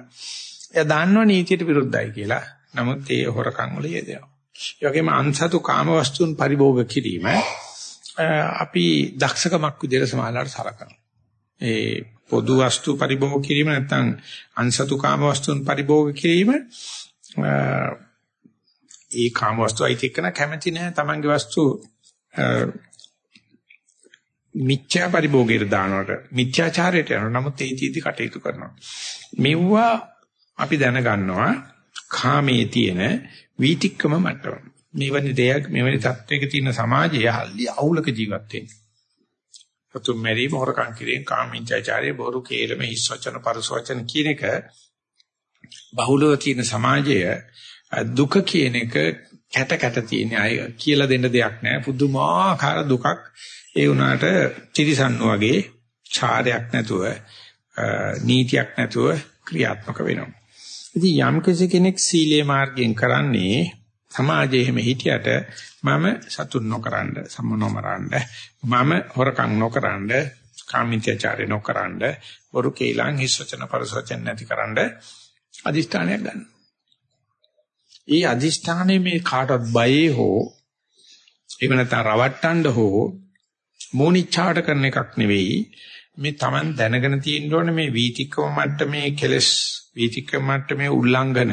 එයා දන්නවා නීතියට විරුද්ධයි කියලා. නමුත් ඒ හොරකම් වල යෙදෙනවා. ඒ වගේම අන්සතු කාම වස්තුන් පරිභෝග කිරීම අපි දක්ෂකමක් විදිහට සමාජලාට සලකනවා. ඒ පොදු වස්තු පරිභෝග කිරීම නැත්නම් අන්සතු කාම වස්තුන් පරිභෝග කිරීම ඒ කාම වස්තු අයිති එක්කන කැමැති නැහැ තමන්ගේ වස්තු මිත්‍යා පරිභෝගයට දානවට මිත්‍යාචාරයට යනවා. නමුත් ඒ තීති කටයුතු කරනවා. මෙව්වා අපි දැනගන්නවා කාමයේ තියෙන වීතික්කම මට්ටම මෙවැනි දෙයක් මෙවැනි තත්වයක තියෙන සමාජයේ හල්ලි අවුලක ජීවත් වෙන්නේ. අතුම් මෙරි මොහරකම් කිරීම කාමීච්ඡාචාරය බොරු කේලම හිස් වචන පරස වචන කියන එක බහුලව තියෙන සමාජය දුක කියන එක කැට කැට තියෙන අය කියලා දෙන්න දෙයක් නැහැ පුදුමාකාර දුකක් ඒ වුණාට ත්‍රිසන්නු වගේ ඡාරයක් නැතුව නීතියක් නැතුව ක්‍රියාත්මක වෙනවා. ඉතින් යම් කෙනෙක් සීලේ මාර්ගයෙන් කරන්නේ සමාජයේ එහෙම හිටියට මම සතුන් නොකරනද සම්මනෝමරනද මම හොරකම් නොකරනද කාමීත්‍යචාරය නොකරනද බොරු කේලං හිස්සචන පරසචන නැතිකරනද අදිෂ්ඨානයක් ගන්න. ඒ අදිෂ්ඨානයේ මේ කාටවත් බයේ හෝ එහෙම නැත්නම් රවට්ටන්න හෝ මෝනිච්චාට කරන එකක් නෙවෙයි මේ Taman දැනගෙන තියෙන්න ඕනේ මේ වීතික්කම මට්ටමේ කෙලස් වීතික්කම මට්ටමේ උල්ලංඝන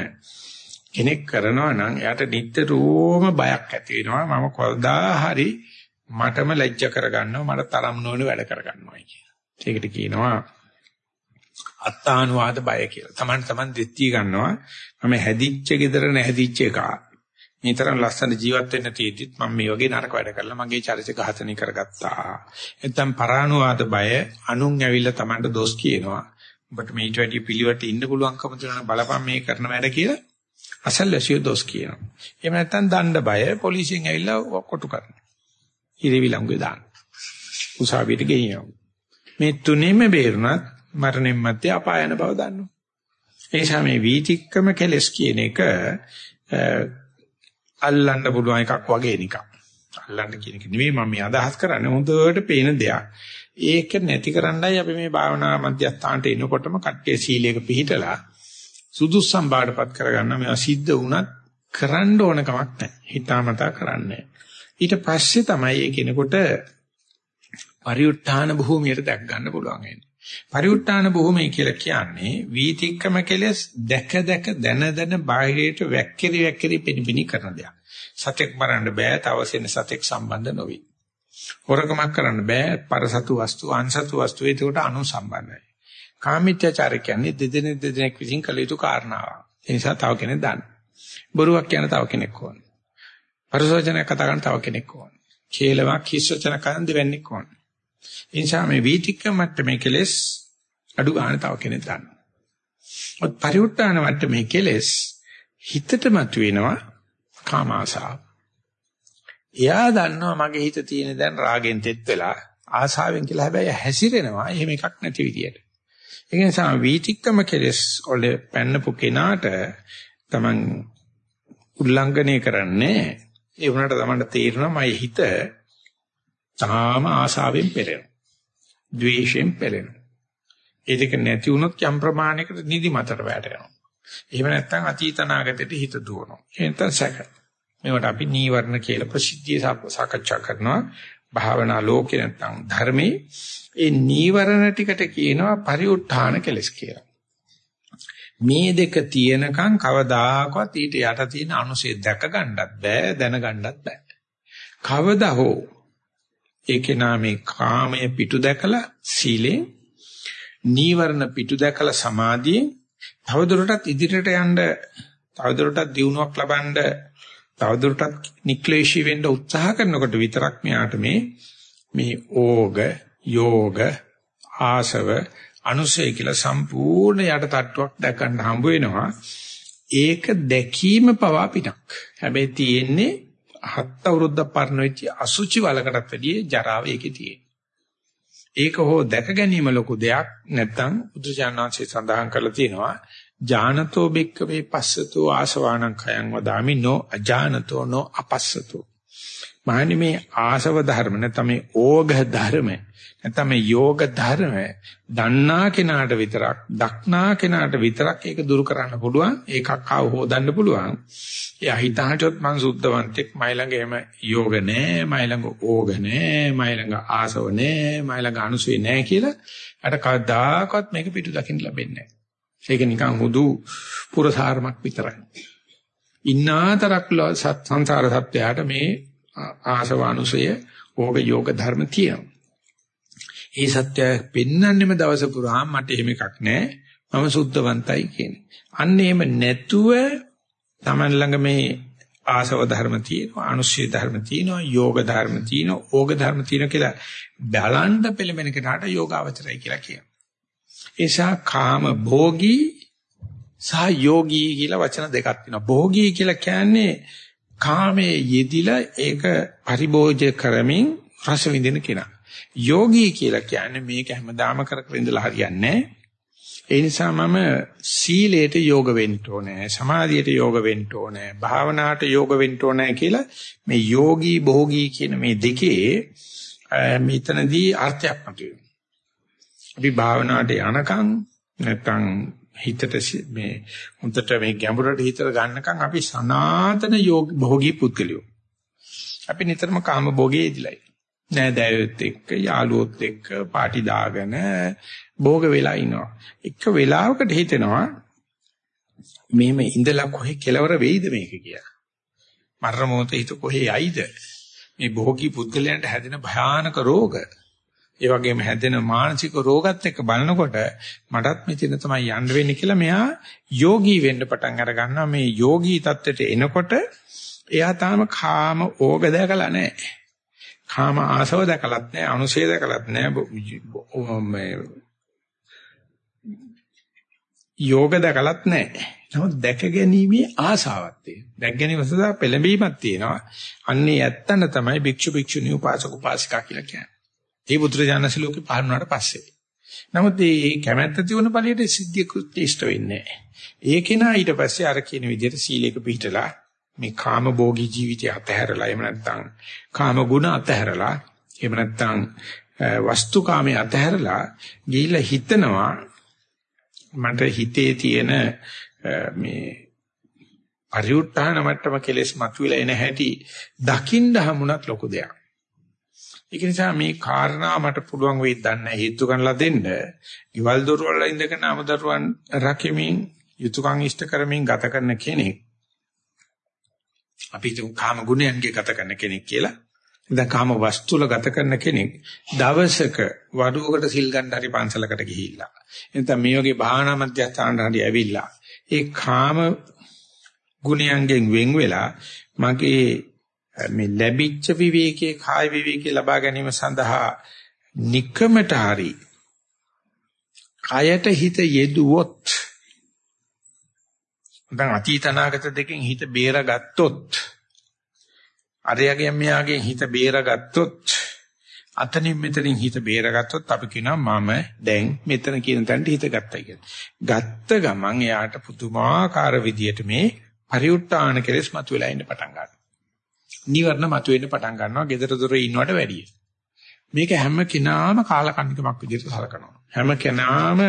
කෙනෙක් කරනවා නම් එයාට නිතරම බයක් ඇති වෙනවා මම කොල්දා හරි මටම ලැජ්ජ කරගන්නවා මට තරම් නොවන වැඩ කරගන්නවා කියලා. ඒකට කියනවා අත්තානුවාද බය කියලා. Taman taman දෙත්ටි ගන්නවා මම හැදිච්ච gedara නැහැදිච්ච එක. මේ තරම් ලස්සන ජීවත් වෙන්න තියෙද්දිත් මම මේ වගේ නරක වැඩ කරලා මගේ චරිත ඝාතනය කරගත්තා. නැත්නම් පරානුවාද බය අනුන් ඇවිල්ලා Tamanට දොස් කියනවා. ඔබට මේ ඊට වැඩි පිළිවෙට ඉන්න පුළුවන්කම තියෙනවා බලපන් මේ කරන වැඩ කියලා අසල්වැසිය දොස් කියනවා. එහෙම නැත්නම් දණ්ඩ බය පොලිසියෙන් ඇවිල්ලා කොටු කරනවා. ඉරිවිලංගුවේ දාන්න. උසාවියට ගෙනියනවා. මේ තුනේම බේරුණත් මරණයන් මැත්තේ අපායන බව දන්නවා. ඒ නිසා මේ වීතික්කම කෙලස් කියන එක අල්ලන්න පුළුවන් එකක් වගේ නිකන්. අල්ලන්න කියන එක නෙවෙයි මම මේ අදහස් කරන්නේ හොඳට පේන දෙයක්. ඒක නැති කරන්නයි අපි මේ භාවනා මධ්‍යස්ථානට එනකොටම කට්ටිය සීලයක පිළිහිටලා සුදුස්සම් බාඩපත් කරගන්න මේවා සිද්ධ වුණත් කරන්න ඕන කමක් නැහැ. හිතාමතා කරන්නේ. ඊට පස්සේ තමයි ඒ කෙනෙකුට පරිඋත්ථාන භූමියට දැක් ගන්න පුළුවන් වෙන්නේ. පරිඋත්ථාන භූමිය කියලා කියන්නේ වීතික්කම කෙලස් දැක දැක දන දන බාහිරයට වැක්කිරි වැක්කිරි පිනිපිනි කරන දෙයක්. සතෙක් මරන්න බෑ තවසෙන සතෙක් සම්බන්ධ නොවි. හොරකමක් කරන්න බෑ පරසතු වස්තු අන්සතු වස්තු ඒකට අනු සම්බන්ධයි. කාමීත්‍යචාර කියන්නේ දෙදෙනෙක් දෙදෙනෙක් විසින් කළ යුතු කාරණාවක්. ඒ නිසා තව කෙනෙක් දන්න. බොරුවක් කියන තව කෙනෙක් ඕන. පරසවචනයක් කතා කරන තව කෙනෙක් ඕන. කේලමක් හිස්සචන කරන් දෙවන්නේක් ඕන. ඒ නිසා මේ වීතික්ක මට්ටමේ කෙලෙස් අඩු ගන්න තව කෙනෙක් දන්නවා. ඔත් පරිඋත්තාන මට්ටමේ කෙලෙස් හිතට මතුවෙනවා කාම ආසාව. එයා දන්නවා මගේ හිත තියෙන දැන් රාගෙන් තෙත් වෙලා ආසාවෙන් කියලා හැබැයි හැසිරෙනවා එහෙම එකක් නැති විදියට. ඒ නිසා වීතික්කම කෙලෙස් වල පැන්නපු කෙනාට තමන් උල්ලංඝනය කරන්නේ ඒ වුණාට තමන්ට තේරෙනවා මගේ හිත තාම ආසාවෙන් පෙරෙනවා. ද්වේෂයෙන් පෙළෙනවා. ඒ දෙක නැති වුණොත් යම් ප්‍රමාණයකට නිදිමතට වැටෙනවා. එහෙම නැත්නම් අතීත නාගතයට හිත දුවනවා. එහෙනම් සැක. මේවට අපි නීවරණ කියලා ප්‍රසිද්ධිය සාකච්ඡා කරනවා. භාවනා ලෝකේ නැත්නම් ධර්මයේ ඒ නීවරණ ටිකට කියනවා පරිඋත්ථාන කෙලස් කියලා. මේ දෙක තියෙනකන් කවදාකවත් ඊට යට තියෙන අනුසය දැක ගන්නත් බෑ දැන ගන්නත් බෑ. කවදා හෝ ඒකේ නාමේ කාමය පිටු දැකලා සීලෙන් නීවරණ පිටු දැකලා සමාධියෙන් තවදුරටත් ඉදිරියට යන්න තවදුරටත් දියුණුවක් ලබන්න තවදුරටත් නික්ලේශී වෙන්න උත්සාහ කරනකොට විතරක් මෙයාට මේ මේ ඕග යෝග ආසව අනුසය කියලා සම්පූර්ණ යට තට්ටුවක් දැකන්න හම්බ වෙනවා ඒක දැකීම පවා පිටක් හැබැයි තියෙන්නේ හත් අවුරුද්දක් පරණ වෙච්ච අසුචි වලකටත් වැඩිය ජරාව ඒකේ තියෙන. ඒක හෝ දැක ගැනීම ලොකු දෙයක් නැත්නම් බුදුචානන්සේ සඳහන් කරලා තියෙනවා ඥානතෝ බික්කවේ පස්සතෝ ආසවාණං khයං වදාමි නෝ අජානතෝ නෝ අපස්සතෝ. මහනි මේ ආසව ධර්ම නැත්නම් මේ ඕඝ ධර්ම නැත්නම් මේ යෝග ධර්ම දන්නා කෙනාට විතරක් දක්නා කෙනාට විතරක් ඒක දුරු කරන්න පුළුවන් ඒකක් ආව හොදන්න පුළුවන්. එයා හිතාටත් මං සුද්ධවන්තෙක් මයි ළඟ එහෙම යෝග නෑ මයි ළඟ ඕඝ නෑ මයි ළඟ ආසව නෑ මයි ළඟ අනුසය නෑ කියලා අර කවදාකවත් මේක පිටු දකින්න ලැබෙන්නේ නෑ. ඒක නිකන් හුදු පුරසාරමක් විතරයි ඉන්නාතරක් සංසාර සත්‍යයට මේ ආසවානුසය ඕග යෝග ධර්ම තියෙනවා. ඒ සත්‍ය පෙන්වන්නෙම දවස පුරාම මට එහෙම එකක් නැහැ. මම සුද්ධවන්තයි කියන්නේ. අන්න එහෙම නැතුව Taman ළඟ මේ ආසව ධර්ම තියෙනවා, අනුශය ධර්ම තියෙනවා, යෝග ධර්ම තියෙනවා, ඕග ධර්ම තියෙනවා කියලා බලන්න පෙළඹෙන කෙනාට යෝගාවචරයි කියලා කියනවා. ඒසා කාම භෝගී සහ යෝගී කියලා වචන දෙකක් තියෙනවා. භෝගී කියලා කියන්නේ කාමයේ යෙදිලා ඒක පරිභෝජ කරමින් රස විඳින කෙනා. යෝගී කියලා කියන්නේ මේක හැමදාම කර කර ඉඳලා හරියන්නේ ඒ නිසා මම සීලයට යෝග වෙන්න ඕනේ සමාධියට යෝග වෙන්න ඕනේ භාවනාවට යෝග වෙන්න ඕනේ කියලා මේ යෝගී භෝගී කියන මේ දෙකේ මෙතනදී අර්ථයක් මතුවෙනවා. අපි භාවනාවට යනකම් නැත්තම් හිතට මේ හොඳට මේ ගැඹුරට හිතට ගන්නකම් අපි සනාතන යෝග භෝගී පුද්ගලයෝ. අපි නිතරම කාම භෝගයේ ඉදිලයි. නෑදෑයොත් එක්ක යාළුවොත් එක්ක පාටි දාගෙන භෝග වෙලා ඉනවා. එක වෙලාවකට හිතෙනවා මෙහෙම ඉඳලා කොහේ කෙලවර වෙයිද මේක කියලා. මරණ මොහොත හිත කොහේ යයිද? මේ භෝගී පුද්ගලයන්ට හැදෙන භයානක රෝග ඒ වගේම හැදෙන මානසික රෝගත් එක්ක බලනකොට මටත් මෙතන තමයි යන්න වෙන්නේ කියලා මෙයා යෝගී වෙන්න පටන් අර ගන්නවා මේ යෝගී தත්ත්වයට එනකොට එයා තාම කාම ඕග දැකලා නැහැ කාම ආසව දැකලත් නැහැ අනුසය දැකලත් නැහැ මේ යෝග දැකලත් නැහැ. නමුත් දැක ගැනීමේ ආසාවක් තියෙනවා. දැක ගැනීම සඳහා පෙළඹීමක් තියෙනවා. අන්නේ ඇත්තන තමයි භික්ෂු භික්ෂුණී උපාසක උපාසිකා කියලා කියන්නේ. ඒ බුදුරජාණන්ස ලෝකේ පහළ වුණාට පස්සේ. නමුත් මේ කැමැත්ත තියුණ ඵලයට සිද්ධිය කෘත්‍ය ඉෂ්ට වෙන්නේ නැහැ. ඒ කෙනා ඊට පස්සේ අර කියන විදිහට සීලයක පිළිහිටලා මේ කාම භෝගී ජීවිතය අතහැරලා එහෙම නැත්නම් කාම ගුණ අතහැරලා එහෙම නැත්නම් වස්තුකාමයේ අතහැරලා ගිහිල්ලා හිතනවා මට හිතේ තියෙන මේ පරිඋත්ථාන මට්ටම කෙලෙස් මතුවලා එන හැටි දකින්න හමුණත් ලොකු දෙයක්. ඒක නිසා මේ කාරණා මට පුළුවන් වෙයි දන්නේ හේතු ගන්නලා දෙන්න. ඊවල් දොරවල ඉඳගෙන අමදරුවන් රකිමින් යුතුයකම් ඉෂ්ට කරමින් ගත කරන කෙනෙක්. අපි තුන් කාම ගුණයන්ගේ ගත කරන කෙනෙක් කියලා. දැන් කාම වස්තුල ගත කරන කෙනෙක් දවසක වඩුවකට සිල් ගන්න හරි පන්සලකට ගිහිල්ලා. එතන මේ වගේ භාවනා මධ්‍යස්ථානට හරි ඇවිල්ලා. ඒ කාම ගුණයන්ගෙන් වෙන් වෙලා මගේ මේ ලැබිච්ච විවේකයේ කාය විවේකයේ ලබා ගැනීම සඳහා নিকමට හරි කයට හිත යෙදුවොත් දැන් අතීත අනාගත දෙකෙන් හිත බේරගත්තොත් අරයගෙන් මෙයාගෙන් හිත බේරගත්තොත් අතනින් මෙතනින් හිත බේරගත්තොත් අපි කියනවා මම දැන් මෙතන කියන තැනට හිත ගත්තා කියලා. ගත්ත ගමන් එයාට පුදුමාකාර විදියට මේ පරිඋත් ทาน කෙලෙස් මතුවලා ඉන්න පටන් ගන්නවා. නිවර්ණ මතුවෙන්න පටන් ගන්නවා gedara dore ඉන්නවට වැඩිය. මේක හැම කෙනාම කාලකන්නිකමක් විදිහට සලකනවා. හැම කෙනාම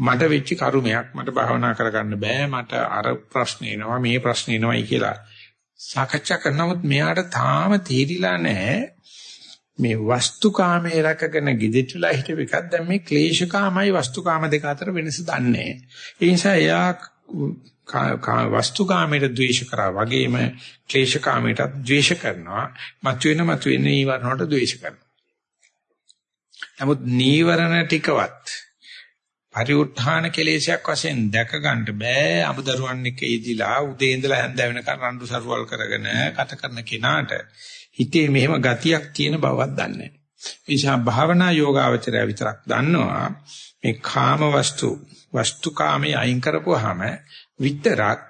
මට වෙච්ච කරුමයක් මට භාවනා කරගන්න බෑ මට අර ප්‍රශ්න එනවා මේ ප්‍රශ්න එනවායි කියලා සාකච්ඡා කරනමුත් මෙයාට තාම තේරිලා නැහැ මේ වස්තුකාමයේ රැකගෙන gidetula හිටව එකක් දැන් මේ ක්ලේශකාමයි වස්තුකාම දෙක අතර වෙනස දන්නේ. ඒ නිසා එයා වස්තුකාමයට ද්වේෂ කරා වගේම ක්ලේශකාමයට ද්වේෂ කරනවා. මතුවෙන මතුවෙන නීවරණට ද්වේෂ කරනවා. නමුත් නීවරණ ටිකවත් පරිඋත්ථාන කෙලෙසයක් වශයෙන් දැක ගන්න බෑ. අමුදරුවන් එක ඉදිලා උදේ ඉඳලා හැන්ද වෙනකන් රණ්ඩු සරුවල් කරගෙන කත කරන කෙනාට හිතේ මෙහෙම ගතියක් තියෙන බවක් දන්නේ නැහැ. ඒ නිසා භාවනා යෝගාවචරය විතරක් දන්නවා මේ කාම වස්තු වස්තුකාමයේ අයින් කරපුවාම විතරක්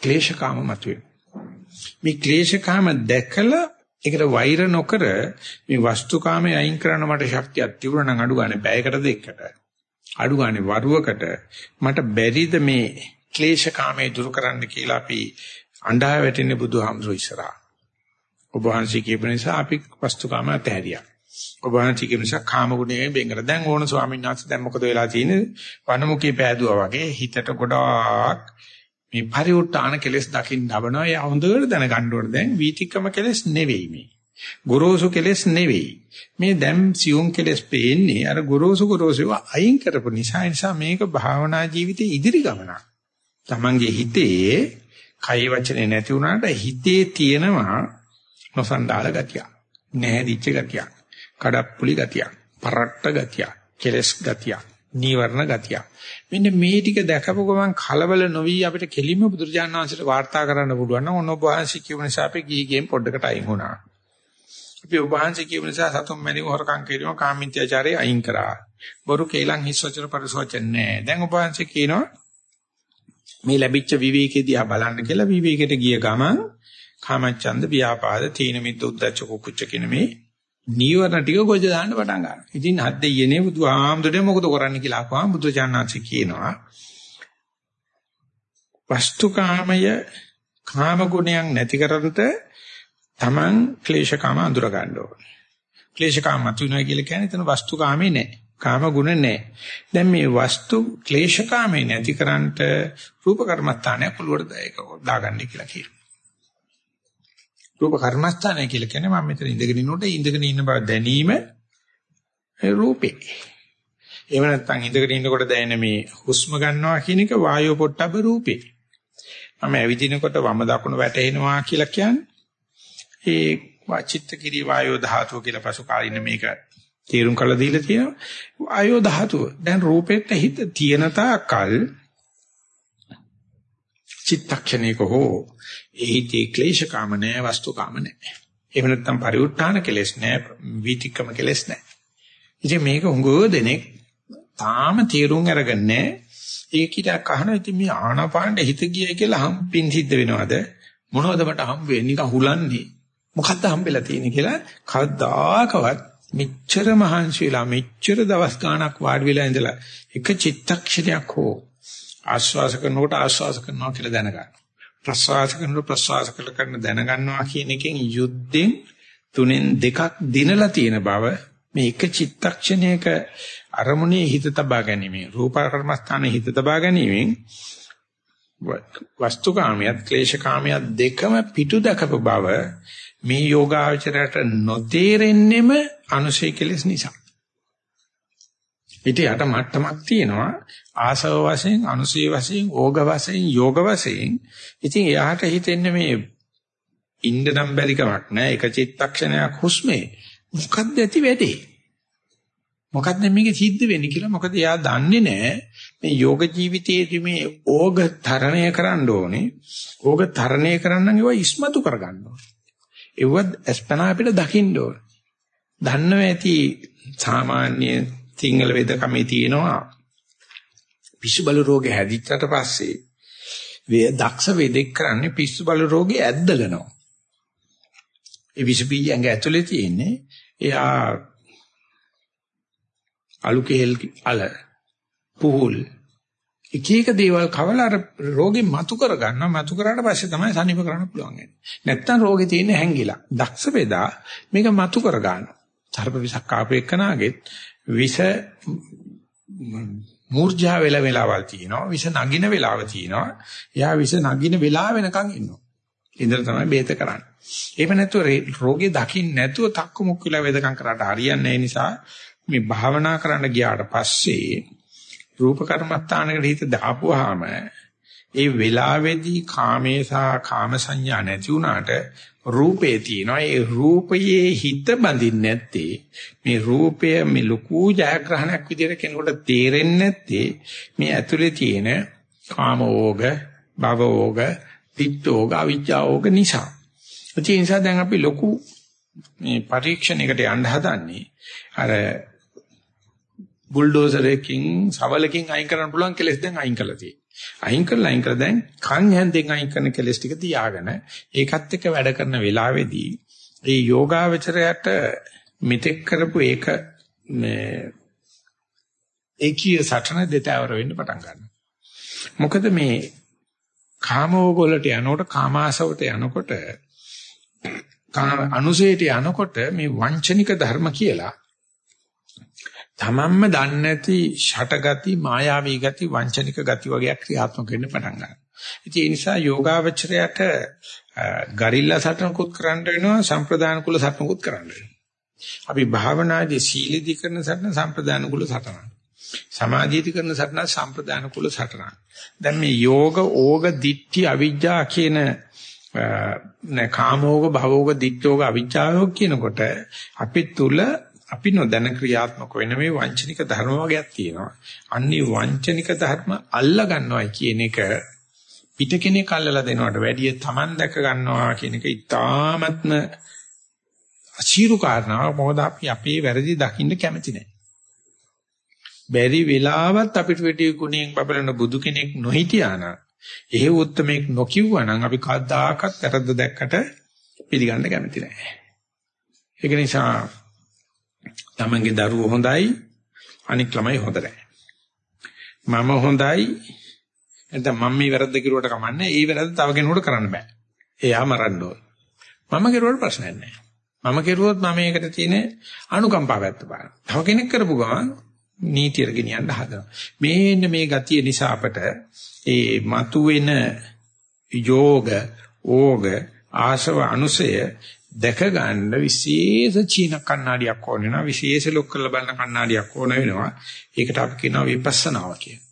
ක්ලේශකාම මතුවේ. මේ ක්ලේශකාම දැකලා ඒකට වෛර නොකර මේ වස්තුකාමයේ අයින් කරන්න මට ශක්තියක් තිබුණා නම් අඩු ගන්න බෑයකට දෙකකට අඩු ගන්න වරුවකට මට බැරිද මේ ක්ලේශකාමයේ දුරු කරන්න කියලා අපි අඬා වැටෙන්නේ බුදුහාමුදුරු ඉස්සරහා. ඔබ වහන්සේ කියපු නිසා අපි වස්තුකාම අතහැරියා. ඔබ වහන්සේ කියන නිසා කාම ගුණයෙන් බෙන්ගල. දැන් ඕන ස්වාමීන් වහන්සේ දැන් මොකද වෙලා තියෙන්නේ? වනමුකේ පෑදුවා වගේ හිතට ගොඩාක් මේ පරිඋත්තාන කෙලෙස් දකින්න නවනවා ඒ හොඳට දැනගන්න ඕනේ. දැන් වීතික්කම කෙලෙස් නෙවෙයි මේ. ගොරෝසු කෙලෙස් නෙවෙයි. මේ දැන් සියුම් කෙලෙස් පේන්නේ අර ගොරෝසු ගොරෝසුව අයින් කරපු නිසා. නිසා මේක භාවනා ජීවිතේ ඉදිරි ගමනක්. Tamange හිතේ කයි වචනේ නැති වුණාට හිතේ තියෙනවා නොසන්ඩාල ගතියක්. නැහැදිච්ච ගතියක්. කඩප්පුලි ගතිය. පරට්ට ගතිය. කෙලස් ගතිය. නීවරණ ගතිය. මෙන්න මේ ටික දැකපු ගමන් කලබල නොවි අපිට කෙලින්ම බුදුරජාණන් වහන්සේට වාර්තා කරන්න පුළුවන් නම් ඔන්න ඔබ වහන්සේ කියව නිසා අපි ගිහි ගේම් පොඩ්ඩකට අයින් වුණා. අපි ඔබ වහන්සේ කියව නිසා සතුම් මැදිව හොරකම් කිරීම කාමීත්‍යචාරය අයින් කරා. බොරු කේලම් හිස් වචන පරිසවචන නෑ. දැන් ඔබ වහන්සේ කියනවා මේ ලැබිච්ච විවේකෙදී ආ බලන්න කියලා විවේකයට ගිය ගමන් කාමච්ඡන්ද ව්‍යාපාද තීන මිද්ද උද්දච්ච කුච්ච කියන මේ නීවරණ ටික ගොජ දාන්න පටන් ගන්නවා. ඉතින් හද්දෙයනේ බුදුහාමුදුරනේ මොකද කරන්නේ කියලා අහපුවාම බුදුචානන්සේ කියනවා වස්තුකාමය කාම ගුණයන් නැති කරන්ට Taman ක්ලේශකාම අඳුර ගන්න ඕනේ. ක්ලේශකාම තුනයි කියලා කියන්නේ එතන වස්තුකාමේ නැහැ. කාම ගුණ නැහැ. දැන් මේ වස්තු ක්ලේශකාමේ නැති කරන්ට රූප කර්මස්ථානය පුළුවන් දාගන්න කියලා කියනවා. රූප කර්මස්ථානය කියලා කියන්නේ මම මෙතන ඉඳගෙන ඉන්නකොට ඉඳගෙන ඉන්න බව දැනීම රූපේ. එහෙම නැත්නම් ඉඳගෙන ඉන්නකොට දැනෙන මේ හුස්ම ගන්නවා කියන එක වායෝ පොට්ටබ රූපේ. මම ඇවිදිනකොට වම දකුණ වැටෙනවා කියලා කියන්නේ ඒ වාචිත්ත කිරි වායෝ ධාතුව කියලා පසු කාලින මේක තීරුම් කළ දීලා තියෙනවා. වායෝ ධාතුව. දැන් රූපෙත් හිත තියෙන තාකල් චිත්තක්ෂණයක හෝ ඒහිතේ ක්ලේශකාම නැහැ වස්තුකාම නැහැ. එහෙම නැත්නම් පරිඋත් ทาน කෙලස් නැහැ වීතික්කම කෙලස් නැහැ. ඉතින් මේක හුඟෝ දෙනෙක් තාම තීරුම් අරගෙන නැහැ. ඒකිට කහන ඉතින් මේ ආනාපානෙ හිත ගියයි කියලා හම්පින් සිද්ධ වෙනවද? මොනවද මට හම් වෙන්නේ? නිකන් හුලන්නේ. මොකද්ද හම්බෙලා තියෙන්නේ කියලා කවදාකවත් මෙච්චර මහන්සි වෙලා මෙච්චර දවස් ගාණක් වාඩි වෙලා ඉඳලා එක චිත්තක්ෂණයක් හෝ ආශ්වාස කරනකොට ආශ්වාස කරනවා කියලා දැනගන්න. ප්‍රශ්වාස කරනකොට ප්‍රශ්වාස කරන දැනගන්නවා කියන එකෙන් යුද්ධෙන් තුනෙන් දෙකක් දිනලා තියෙන බව මේ එක චිත්තක්ෂණයක අරමුණේ හිත තබා ගැනීම රූප කර්මස්ථානයේ හිත තබා ගැනීමෙන් වස්තුකාමියත් ක්ලේශකාමියත් දෙකම පිටු දකපු බව මේ යෝගාචරයට නොතේරෙන්නෙම අනුශේ කෙලස් නිසා. ඊට යට මට්ටමක් තියෙනවා ආසව වශයෙන් අනුසේ වශයෙන් ඕග වශයෙන් යෝග වශයෙන්. ඉතින් එයාට හිතෙන්නේ මේ ඉන්න නම් බැරි කමක් නෑ. එක චිත්තක්ෂණයක් හුස්මේ. මොකක්ද ඇති වෙන්නේ මොකක්ද මේක සිද්ධ වෙන්නේ කියලා මොකද එයා දන්නේ නෑ. මේ යෝග ජීවිතයේදී මේ ඕග තරණය කරන්න ඕනේ. ඕග තරණය කරන්න නම් ඒවා ඉස්මතු කරගන්න ඕනේ. ඒවත් අස්පනා අපිට දකින්න ඕනේ. දන්නව ඇති සාමාන්‍ය සිංහල වේදකමේ තියෙනවා පිස්සු බල රෝගේ හැදිච්චට පස්සේ වේ දක්ෂ වේදෙක් කරන්නේ පිස්සු බල රෝගේ ඇද්දලනවා. ඒ විස බීජ ඇඟ ඇතුලේ තියෙන්නේ එයා අලු කෙල් අල පුහුල් එක එක දේවල් කවලා අර රෝගේ මතු කර ගන්නවා මතු කරාට පස්සේ තමයි සනීප කරන්න පුළුවන් වෙන්නේ. නැත්තම් රෝගේ තියෙන හැංගිලා. දක්ෂ වේදා මේක මතු කර ගන්නවා. සර්ප විසක් ආපු එකනාගෙත් විස මූර්ජා වෙල වෙලාවල් තියෙනවා විස නගින වෙලාව තියෙනවා. එයා විස නගින වෙලාව වෙනකන් ඉන්නවා. ඉඳලා තමයි බේත කරන්නේ. එහෙම නැතුව රෝගේ දකින්න නැතුව තක්කු මුක් වෙලා වේදකම් කරාට හරියන්නේ නිසා මේ භාවනා කරන්න ගියාට පස්සේ රූප කර්මස්ථානකට හිත දාපුවාම ඒ වෙලාවේදී කාමේසා කාම සංඥා නැති වුණාට රූපේ තියෙනවා. ඒ රූපයේ හිත බඳින්නේ නැත්තේ මේ රූපය මේ ලකු ජයග්‍රහණයක් විදිහට කෙනෙකුට තේරෙන්නේ නැත්තේ මේ ඇතුලේ තියෙන කාම ඕග භව ඕග තිත්ත ඕග අවිජ්ජා ඕග නිසා. ඒ නිසා දැන් අපි ලොකු මේ පරීක්ෂණයකට යන්න හදන්නේ අර බුල්ඩෝසර් එකකින් සවලකින් අයින් කරන්න පුළුවන් කෙලස් දැන් අයින් කළා තියෙන්නේ අයින් කරලා අයින් කරලා දැන් කන් හැන්දෙන් අයින් කරන කෙලස් ටික තියාගෙන ඒකත් එක්ක වැඩ කරන වෙලාවේදී ඒ යෝගාවචරයට මෙතෙක් කරපු ඒක මේ ඒකීය සටන දෙතවර වෙන්න පටන් ගන්නවා. මොකද මේ කාමෝග වලට යනකොට කාමාසවට යනකොට අනුසයට යනකොට මේ වංචනික ධර්ම කියලා තමන්ම දන්නේ නැති ෂටගති මායාවී ගති වංචනික ගති වගේ ක්‍රියාත්මක වෙන්න පටන් ගන්නවා. ඉතින් ඒ නිසා යෝගාවචරයට ගරිල්ලා සටනකුත් කරන්න වෙනවා සම්ප්‍රදාන කුල සටනකුත් කරන්න වෙනවා. අපි භාවනාදී සීලෙදි කරන සටන සම්ප්‍රදාන කුල සටනක්. සමාධියදි කරන සටන සම්ප්‍රදාන කුල සටනක්. දැන් මේ යෝග ඕග දිට්ඨි අවිජ්ජා කියන නැ කාමෝග භවෝග දිට්ඨෝග අවිජ්ජායෝග කියනකොට අපි තුල අපි නොදැන ක්‍රියාත්මක වෙන මේ වංචනික ධර්ම වර්ගයක් තියෙනවා. අන්නේ වංචනික ධර්ම අල්ලා ගන්නවයි කියන එක පිට කෙනෙක් අල්ලලා දෙනවට වැඩිය Taman දැක ගන්නවා කියන එක ඉතාමත්ම අචීරු කාරණාවක් මොකද අපි අපේ වැරදි දකින්න කැමති නැහැ. බැරි වෙලාවත් අපිට වෙටි ගුණයෙන් බබලන බුදු කෙනෙක් නොහිටියා නම් එහෙ උත්මේක් නොකියුවා නම් අපි කවදාකවත් වැරද්ද දැක්කට පිළිගන්න කැමති නැහැ. ඒක නිසා තමන්ගේ දරුවෝ හොඳයි අනික් ළමයි හොඳ නැහැ. මම හොඳයි නැත්නම් මම මේ වැරද්ද කිරුවට කමන්නේ ඒ වැරද්ද තව කෙනෙකුට කරන්න බෑ. එයා මරන්න ඕන. මම කෙරුවට ප්‍රශ්නයක් නැහැ. මම කෙරුවොත් මම මේකට තියෙන අනුකම්පාවක්ත් බලන්න. තව කෙනෙක් කරපු ගමන් නීතියට ගෙනියන්න හදනවා. මේන්න මේ ගතිය නිසා අපට ඒ මතුවෙන යෝග, ඕග, ආශව අනුසය දැක ගන්න විශේෂ චීන කණ්ණාඩියක් ඕන වෙනවා. විශේෂ ලොක් කරලා බලන කණ්ණාඩියක් ඕන වෙනවා. ඒකට අපි කියනවා විපස්සනාව කියලා.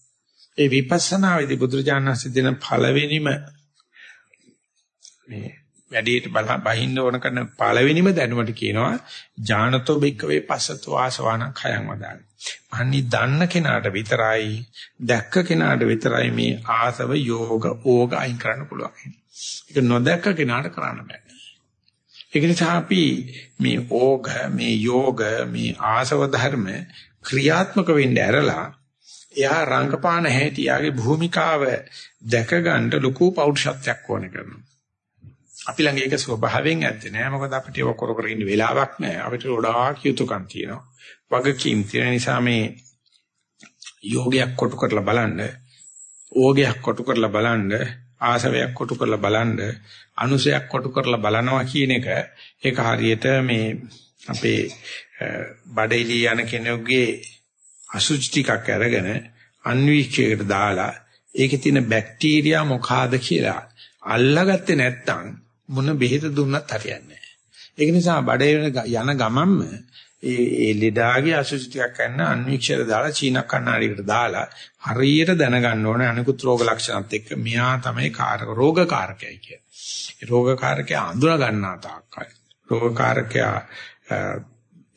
ඒ විපස්සනාවේදී බුදුරජාණන් වහන්සේ දෙන පළවෙනිම මේ වැඩේට බහින්න ඕන කරන පළවෙනිම දැනුමට කියනවා ඥානතෝ බික්කවේ පස්සතෝ ආසවාන khයං වදාන. අනි දන්න කෙනාට විතරයි දැක්ක කෙනාට විතරයි මේ ආසව යෝග ඕග අයින් කරන්න පුළුවන්. ඒක නොදැක්ක කෙනාට කරන්න බෑ. ඒක නිසා අපි මේ ඕග මේ යෝග මේ ආසව ධර්ම ක්‍රියාත්මක වෙන්න ඇරලා එයා රංගපාන හැටි යාගේ භූමිකාව දැක ගන්න ලොකු පෞරුෂත්වයක් ඕන කරනවා. අපි ළඟ ඒක ස්වභාවයෙන් ඇත්තේ නෑ මොකද අපිට ඒක කර කර ඉන්න වෙලාවක් නෑ. අපිට ගොඩාක් යුතුයකම් තියෙනවා. වගකීම් තියෙන නිසා මේ යෝගයක් කොටු කරලා බලන්න, ඕගයක් කොටු කරලා බලන්න, ආසවයක් කොටු කරලා බලන්න, අනුසයක් කොටු කරලා බලනවා කියන එක ඒක හරියට මේ අපේ බඩේලී යන කෙනෙකුගේ අසුචි ටිකක් අරගෙන අන්වීක්ෂයකට දාලා ඒකේ තියෙන බැක්ටීරියා මොකಾದ කියලා අල්ලගත්තේ නැත්නම් මොන බෙහෙත දුන්නත් හරියන්නේ නැහැ. ඒක නිසා බඩේ යන ගමන්ම ඒ ඒ ලෙඩාගේ අසුචි ටිකක් ගන්න අන්වීක්ෂයට දාලා චීනක් කන්නාඩියකට දාලා හරියට දැනගන්න ඕනේ අනිකුත් රෝග ලක්ෂණත් එක්ක මෙයා තමයි කාරක රෝග කාරකයි කියන්නේ. ඒ රෝග කාරකය අඳුන ගන්නා තාක්කයි. රෝග කාරකයා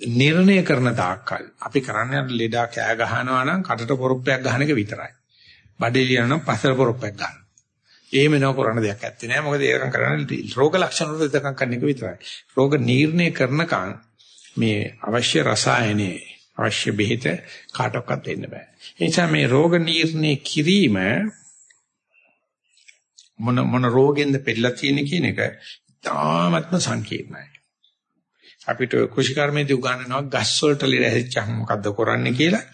නිර්ණය කරන තාක්කල් අපි කරන්නේ ලෙඩා කෑ ගහනවා නම් කටට පොරොප්පයක් ගහන එක විතරයි. බඩේ ලියනවා පස්සට පොරොප්පයක් ගන්න. එහෙම නෝ කරන දෙයක් ඇත්තේ නෑ. මොකද ඒකම් කරන්නේ රෝග ලක්ෂණ වල දෙකක් කරන එක විතරයි. රෝග නිర్ణය කරනකන් මේ අවශ්‍ය රසායනේ අවශ්‍ය බෙහෙත කාටවත් දෙන්න බෑ. ඒ නිසා මේ රෝග නිర్ణය කිරීම මොන මොන රෝගෙන්ද පෙළලා තියෙන කියන එක තාමත්ම සංකීර්ණයි. අපිට කුෂිකර්මයේදී උගන්වනවා ගස් වලට ලේ රැහිච්චා මොකද්ද කරන්නේ කියලා.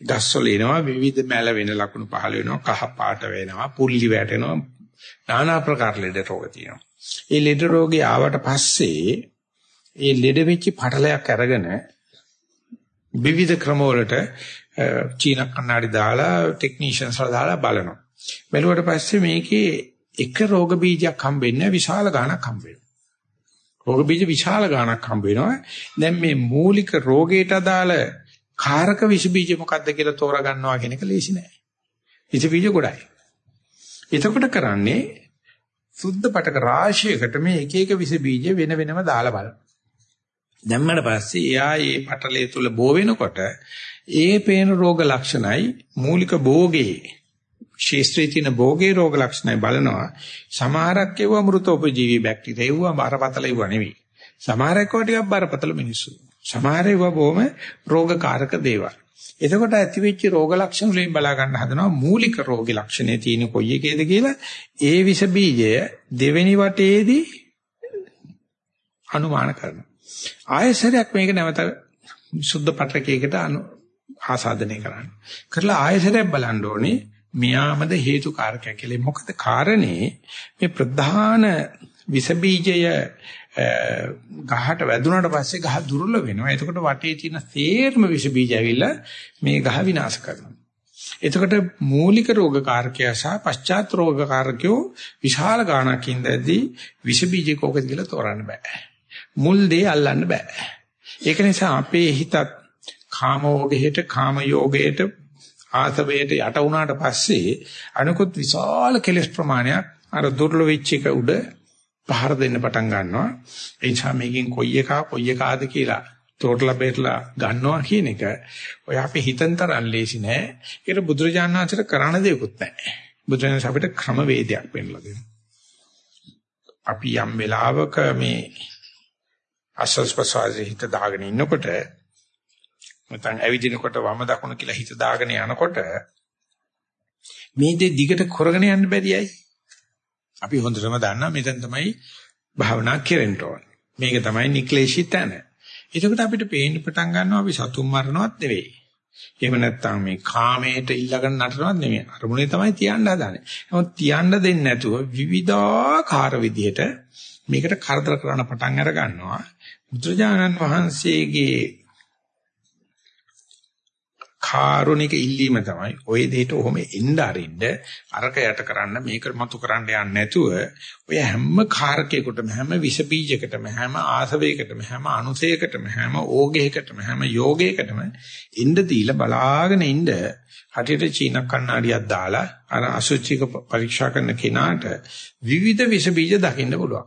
ගස් වල එනවා විවිධ මැල වෙන ලක්ෂණ පහළ වෙනවා, කහ පාට වෙනවා, පුල්ලි වැටෙනවා, নানা ආකාර ලෙඩ රෝග තියෙනවා. මේ ලෙඩ රෝගේ ආවට පස්සේ ඒ ලෙඩ වෙච්ච පටලයක් අරගෙන විවිධ ක්‍රම වලට චීන කන්නඩි දාලා ටෙක්නීෂියන්ස්ලා දාලා බලනවා. බැලුවට පස්සේ මේකේ එක රෝග බීජයක් හම්බෙන්නේ විශාල ගාණක් හම්බ වෙනවා. රෝග බීජ විශාල ගාණක් හම්බ වෙනවා. දැන් මේ මූලික රෝගයට අදාළ කාරක විස බීජ මොකක්ද කියලා තෝරා ගන්නවා කියන එක ලේසි නෑ. විස බීජ ගොඩයි. එතකොට කරන්නේ සුද්ධ පටක රාශියකට මේ එක එක විස බීජ වෙන වෙනම දාලා බලන්න. දැම්මට පස්සේ එයා මේ පටලයේ තුල බෝ වෙනකොට ඒ පේන රෝග ලක්ෂණයි මූලික භෝගේ ශේස්ත්‍රයේ තියෙන භෝගේ රෝග ලක්ෂණයි බලනවා. සමහරක් ඒවා මෘතෝපජීවී බැක්ටීරියා ඒවා බරපතල ඒවා නෙවෙයි. සමහරක් ඒවා ටිකක් බරපතල මිනිස්සු. සමහර ඒවා බොහොම රෝගකාරක දේවල්. එතකොට ඇතිවෙච්ච රෝග ලක්ෂණ වලින් බලා ගන්න හදනවා මූලික රෝගී ලක්ෂණේ තියෙන කොයි එකේද කියලා. ඒ විස බීජය දෙවෙනි වටේදී අනුමාන කරනවා. ආයසරයක් මේක නැවත සුද්ධ පටකයකට ආසාදනය කරන්න කරලා ආයසරයක් බලන්න ඕනේ මියාමද හේතු කාරකයක් කියලා. මොකද කාරණේ මේ ප්‍රධාන විස බීජය ගහට වැදුනට පස්සේ ගහ දුර්වල වෙනවා. එතකොට වටේ තියෙන තේරම විස බීජ ඇවිල්ලා මේ ගහ විනාශ කරනවා. එතකොට මූලික රෝගකාරකයා සහ පශ්චාත් රෝගකාරකයෝ විශාල ගාණක් ඉඳදී විස බීජ කෝකද කියලා තෝරන්න බෑ. මුල් දේ අල්ලන්න බෑ. ඒක නිසා අපේ හිතත් කාමෝගයට කාම යෝගයට ආතවයට යට වුණාට පස්සේ අනිකුත් විශාල කෙලස් ප්‍රමාණයක් අර දුර්ල වෙච්ච එක උඩ පහර දෙන්න පටන් ගන්නවා. ඒ නිසා මේකෙන් කොයි එකා කොයි එකාද කියලා තෝටලා බේරලා ගන්නවා කියන එක ඔය අපි හිතෙන් තරම් ලේසි නෑ. ඒක බුදුරජාණන් වහන්සේට කරන්න දෙයක්වත් නෑ. බුදුරජාණන් අපිට ක්‍රම වේදයක් පෙන්ලා දෙනවා. අපි යම් වෙලාවක මේ අසස් ප්‍රසාරේ හිත දාගෙන ඉන්නකොට නැත්නම් ඇවිදිනකොට වම දකුණ කියලා හිත දාගෙන යනකොට මේ දේ දිගට කරගෙන යන්න බැරියයි. අපි හොඳටම දන්නා මෙතන තමයි භාවනා කෙරෙන්න ඕන. මේක තමයි නික්ලේශී තැන. එතකොට අපිට පේන්න පටන් ගන්නවා අපි සතුම් මරනවත් නෙවෙයි. එහෙම නැත්නම් මේ කාමයට ඉල්ලගෙන නටනවත් නෙමෙයි. අරමුණේ තමයි තියන්න හදාන්නේ. නමුත් තියන්න දෙන්නේ නැතුව විවිධාකාර විදිහට මේකට කරදර කරන්න පටන් අර ගන්නවා. බුදුරජාණන් වහන්සේගේ කාරුණික ඉල්ලීම තමයි ওই දෙයට ඔහොම එන්න අරින්න අරක යට කරන්න මේක මතු කරන්න යන්නේ නැතුව ඔය හැම කාරකයකටම හැම විස බීජයකටම හැම ආසවයකටම හැම අනුසයකටම හැම ඕගයකටම හැම යෝගයකටම ඉන්න දීලා බලාගෙන ඉන්න හටියට චීන කණ්ණාඩියක් දාලා අර අසුචික පරීක්ෂා කරන කෙනාට විවිධ විස බීජ දකින්න පුළුවන්.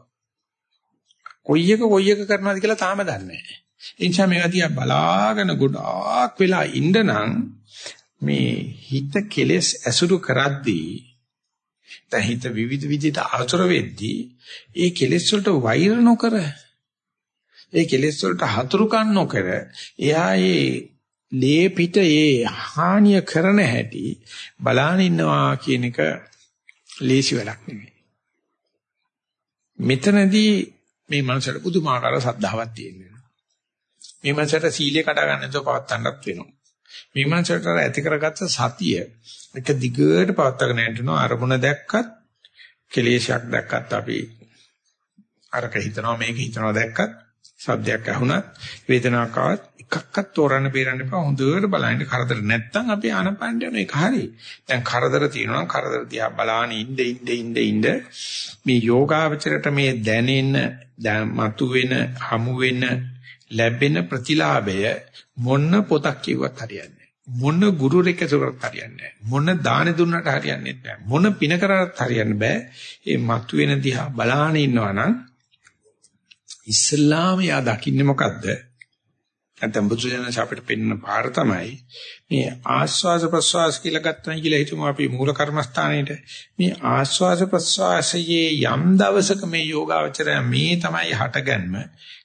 කොයි එක කොයි එක කරනවද කියලා තාම දන්නේ නැහැ. ඒ නිසා මේවා දිහා බලාගෙන ගොඩාක් වෙලා ඉන්නනම් මේ හිත කෙලස් ඇසුරු කරද්දී දැන් හිත විවිධ විදිහට ආචර වෙද්දී ඒ කෙලස් වලට වෛර නොකර ඒ කෙලස් වලට හතුරුකම් නොකර එයා ඒ ලේ පිට ඒ හානිය කරන හැටි බලාන ඉන්නවා කියන එක ලේසි වැඩක් නෙමෙයි. මෙතනදී මේ මනසට පුදුමාකාර සද්ධාවක් තියෙනවා මේ මනසට සීලය කඩා ගන්න නැතුව පවත්තන්නත් වෙනවා. මේ මනසට ඇති කරගත්ත සතිය එක දිගට පවත්තගෙන යනවා අරමුණ දැක්කත් කෙලේශයක් දැක්කත් අපි අරක හිතනවා මේක හිතනවා දැක්කත් සද්දයක් ඇහුණත් වේදනාවක් ආවත් එකක්වත් තෝරන්න බේරන්න එපා. හොඳට බලන්න. කරදර නැත්තම් අපි ආනපන්න යන එක හරි. දැන් කරදර තියෙනවා කරදර දිහා බලාන ඉන්න ඉන්න ඉන්න ඉන්න. මේ යෝගාවචරයට මේ දැනෙන දැන් මතුවෙන හමු වෙන ලැබෙන ප්‍රතිලාභය මොන පොතක් කිව්වත් හරියන්නේ මොන ගුරු රෙකසුරක් හරියන්නේ මොන දාන දුන්නට හරියන්නේ නැහැ. මොන පින කරත් හරියන්න බෑ. මේ මතුවෙන දිහා බලාන ඉන්නවා නම් ඉස්ලාම යා දකින්නේ මොකද්ද? නැත්නම් බුදුසෙන් අපිට පෙන්වන පාර තමයි මේ ආස්වාද ප්‍රසවාස කියලා ගත්තා කියලා හිතමු අපි මූල කර්මස්ථානෙට මේ ආස්වාද ප්‍රසවාසයේ යම් දවසක මේ යෝගාවචරය මේ තමයි හටගන්ම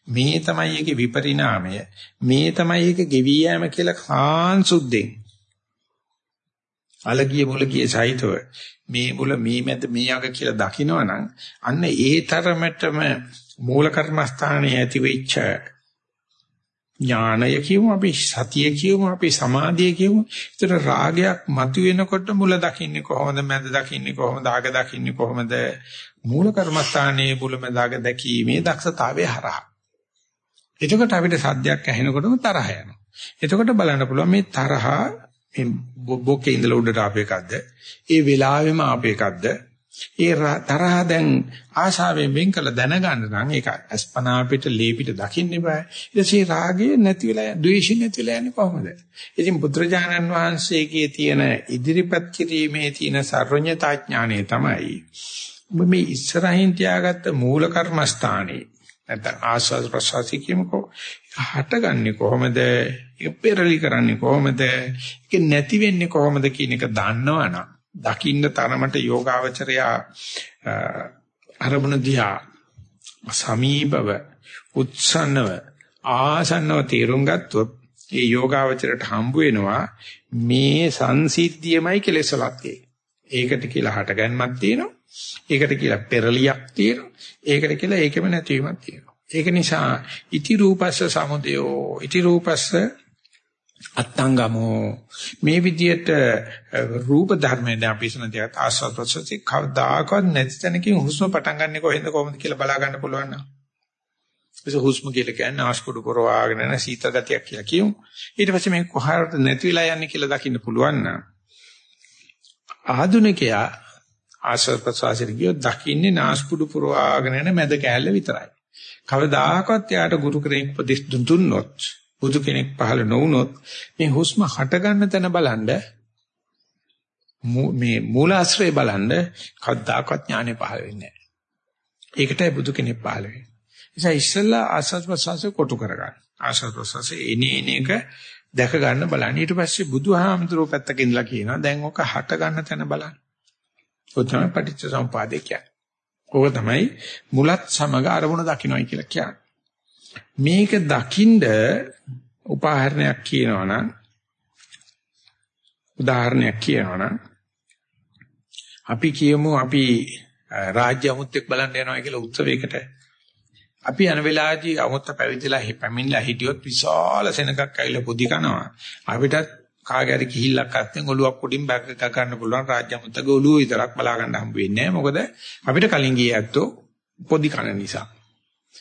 මේ තමයි ඒකේ විපරිණාමය මේ තමයි ඒක ගෙවි යෑම කියලා කාන්සුද්දෙන් අලගිය මුලගිය සහිතව මේ මුල මේ මැද මේ අග කියලා දකිනවනම් අන්න ඒ තරමටම මූල කර්මස්ථානයේ ඇති වෙච්ච ඥානය කියමු අපි සතිය කියමු අපි සමාධිය කියමු ඒතර රාගයක් මතුවෙනකොට මුල දකින්නේ කොහොමද මැද දකින්නේ කොහොමද අග දකින්නේ කොහොමද මූල කර්මස්ථානයේ මුල මැද අග දැකීමේ දක්ෂතාවය හරහා එතකොට අපිට සද්දයක් ඇහෙනකොටම තරහ යනවා. එතකොට බලන්න පුළුවන් මේ තරහා මේ බොකේ ඉඳලා උඩට ආපු එකක්ද? ඒ වෙලාවෙම ආපු එකක්ද? ඒ තරහ දැන් ආශාවෙන් වෙන් කළ දැනගන්න නම් ඒක අස්පනා පිට ලේ පිට දකින්න බෑ. ඊට පස්සේ රාගය නැති වෙලා, ද්වේෂය නැති වෙලා යන්නේ කොහොමද? ඉතින් බුදුරජාණන් වහන්සේගේ තියෙන ඉදිරිපත් කිරීමේ තියෙන සර්වඥතා ඥානය තමයි මේ ඉස්සරහින් තියාගත්ත මූල කර්මස්ථානේ නැත්නම් ආස්වාද ප්‍රසවාසී කියමුකෝ හටගන්නේ කොහොමද ඒක පෙරලි කරන්නේ කොහොමද ඒක නැති වෙන්නේ කොහොමද කියන එක දන්නවනම් දකින්න තරමට යෝගාවචරයා අරමුණ දිහා සමීපව උත්සන්නව ආසන්නව තීරුම් ගත්තොත් ඒ යෝගාවචරයට හම්බ වෙනවා මේ සංසිද්ධියමයි කෙලෙසලක් ඒකට කියලා හටගන්මක් තියෙනවා ඒකට කියලා පෙරලියක් තියෙනවා. ඒකට කියලා ඒකෙම නැතිවීමක් තියෙනවා. ඒක නිසා ඉති රූපස්ස සමුදයෝ ඉති රූපස්ස අත්තංගමෝ මේ විදියට රූප ධර්මයෙන් අපි ඉස්සන තියත් ආස්වාද ප්‍රසති කවදාකවත් නැති තැනකින් හුස්ම පටන් ගන්නෙ කොහෙන්ද කොහොමද කියලා බලා ගන්න පුළුවන් නම් ඒක හුස්ම කියලා කියන්නේ ආස්පුඩු පොරවාගෙන යන සීතල ගතියක් කියලා කියමු. ඊට පස්සේ මේ කොහාට නැති වෙලා යන්නේ කියලා දකින්න පුළුවන් නම් ආධුනිකයා ආශ්‍රව ප්‍රසවාසයට ගියොත් දකින්නේ නාස්පුඩු පුරවාගෙන යන මැද කෑල්ල විතරයි. කවදාකවත් යාට ගුරු කෙනෙක් උපදෙස් දුන්නොත් බුදු කෙනෙක් පහළ නොවුනොත් මේ හුස්ම හට ගන්න තැන බලන්න මේ මූලාශ්‍රය බලන්න කවදාකවත් ඥානෙ පහළ වෙන්නේ නැහැ. ඒකටයි බුදු කෙනෙක් පහළ වෙන්නේ. නිසා ඉස්සෙල්ලා ආස්වාද ප්‍රසවාසය කොටු කරගන්න. ආස්වාද ප්‍රසවාසය එනේ එන එක දැක ගන්න බලන්න. ඊට පස්සේ බුදුහාමුදුරුවෝ පැත්තක ඉඳලා කියනවා දැන් ඔක හට ගන්න තැන බලන්න. ඔය තමයි පටිච්ච සමුපාදේ කියන්නේ. ඕක තමයි මුලත් සමග අරමුණ දකින්නයි කියලා කියන්නේ. මේක දකින්ද උදාහරණයක් කියනවනම් උදාහරණයක් කියනවනම් අපි කියමු අපි රාජ්‍ය අමුත්‍යක් බලන්න යනවා කියලා උත්සවයකට. අපි යන වෙලාවේදී අමුත්ත පැවිදිලා පැමිණලා හිටියොත් විශාල සෙනගක් ඇවිල්ලා පොදි කනවා. අපිටත් කාගේ හරි කිහිල්ලක් අස්සෙන් ඔලුවක් උඩින් බැග් එක ගන්න පුළුවන් රාජ්‍ය අමුත්තගේ ඔලුව විතරක් බලා ගන්න හම්බ වෙන්නේ නැහැ. මොකද අපිට කලින් ගියේ ඇත්තෝ පොදි කන නිසා.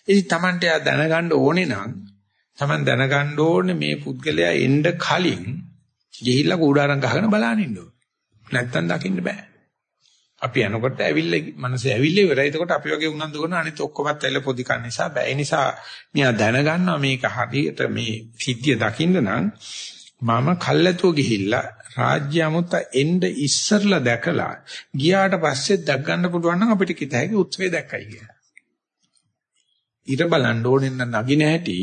ඉතින් Tamante දැනගන්න ඕනේ නම් Taman දැනගන්න ඕනේ මේ පුද්ගලයා එන්න කලින් ගිහිල්ලා කූඩාරම් ගහගෙන බලන්න ඉන්න ඕනේ. නැත්තම් දකින්න බෑ. අපි යනකොට ඇවිල්ලා මනසේ ඇවිල්ලා ඉවරයි. එතකොට අපි වගේ උනන්දු කරන අනිත් ඔක්කොමත් ඇවිල්ලා පොඩි කන්න නිසා බෑ. ඒ නිසා මෙයා දැනගන්නවා මේක හරියට මේ සිද්ධිය දකින්න නම් මම කල්ැතුව ගිහිල්ලා රාජ්‍ය අමුත්ත එන්න ඉස්සරලා දැකලා ගියාට පස්සේ දැක් ගන්න පුළුවන් නම් අපිට කිත හැකි උත්සවේ දැක්කයි කියලා. ඉර බලන්න ඕනේ නම් නගින හැටි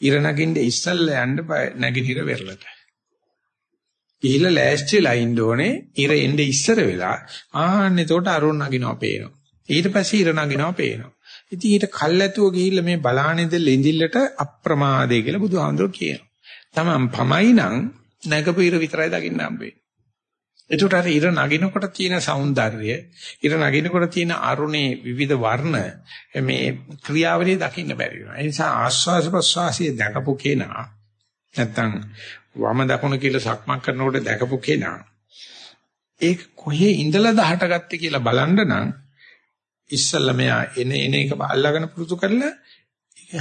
ඉර නගින්න ඉස්සල්ලා යන්න නැගිනිර වෙරළට. ගිහිල්ලා ලෑස්තිලා ඉන්න ඕනේ ඉර එnde ඉස්සර වෙලා ආන්න එතකොට අරුණ නගිනවා පේනවා. ඊට පස්සේ ඉර නගිනවා පේනවා. ඉතින් ඊට කල්ැතුව ගිහිල්ලා මේ බලානේද ලෙඳිල්ලට අප්‍රමාදේ කියලා බුදුහාමුදුරුවෝ කියනවා. තමන් පමයි නම් නැගපු ඉර විතරයි දකින්න හම්බෙන්නේ. එතකොට අර ඉර නගිනකොට තියෙන సౌందර්යය, ඉර නගිනකොට තියෙන අරුණේ විවිධ වර්ණ මේ ක්‍රියාවලිය දකින්න බැරි වෙනවා. ඒ නිසා ආස්වාස ප්‍රස්වාසයේ දැකපු කෙනා නැත්තම් වම දකුණ කියලා සක්මන් කරනකොට දැකපු කෙනා ඒක කොහේ ඉඳලාද හටගත්තේ කියලා බලන්න නම් ඉස්සල්ලා මෙයා එන එන එක අල්ලගෙන පුරුදු කරලා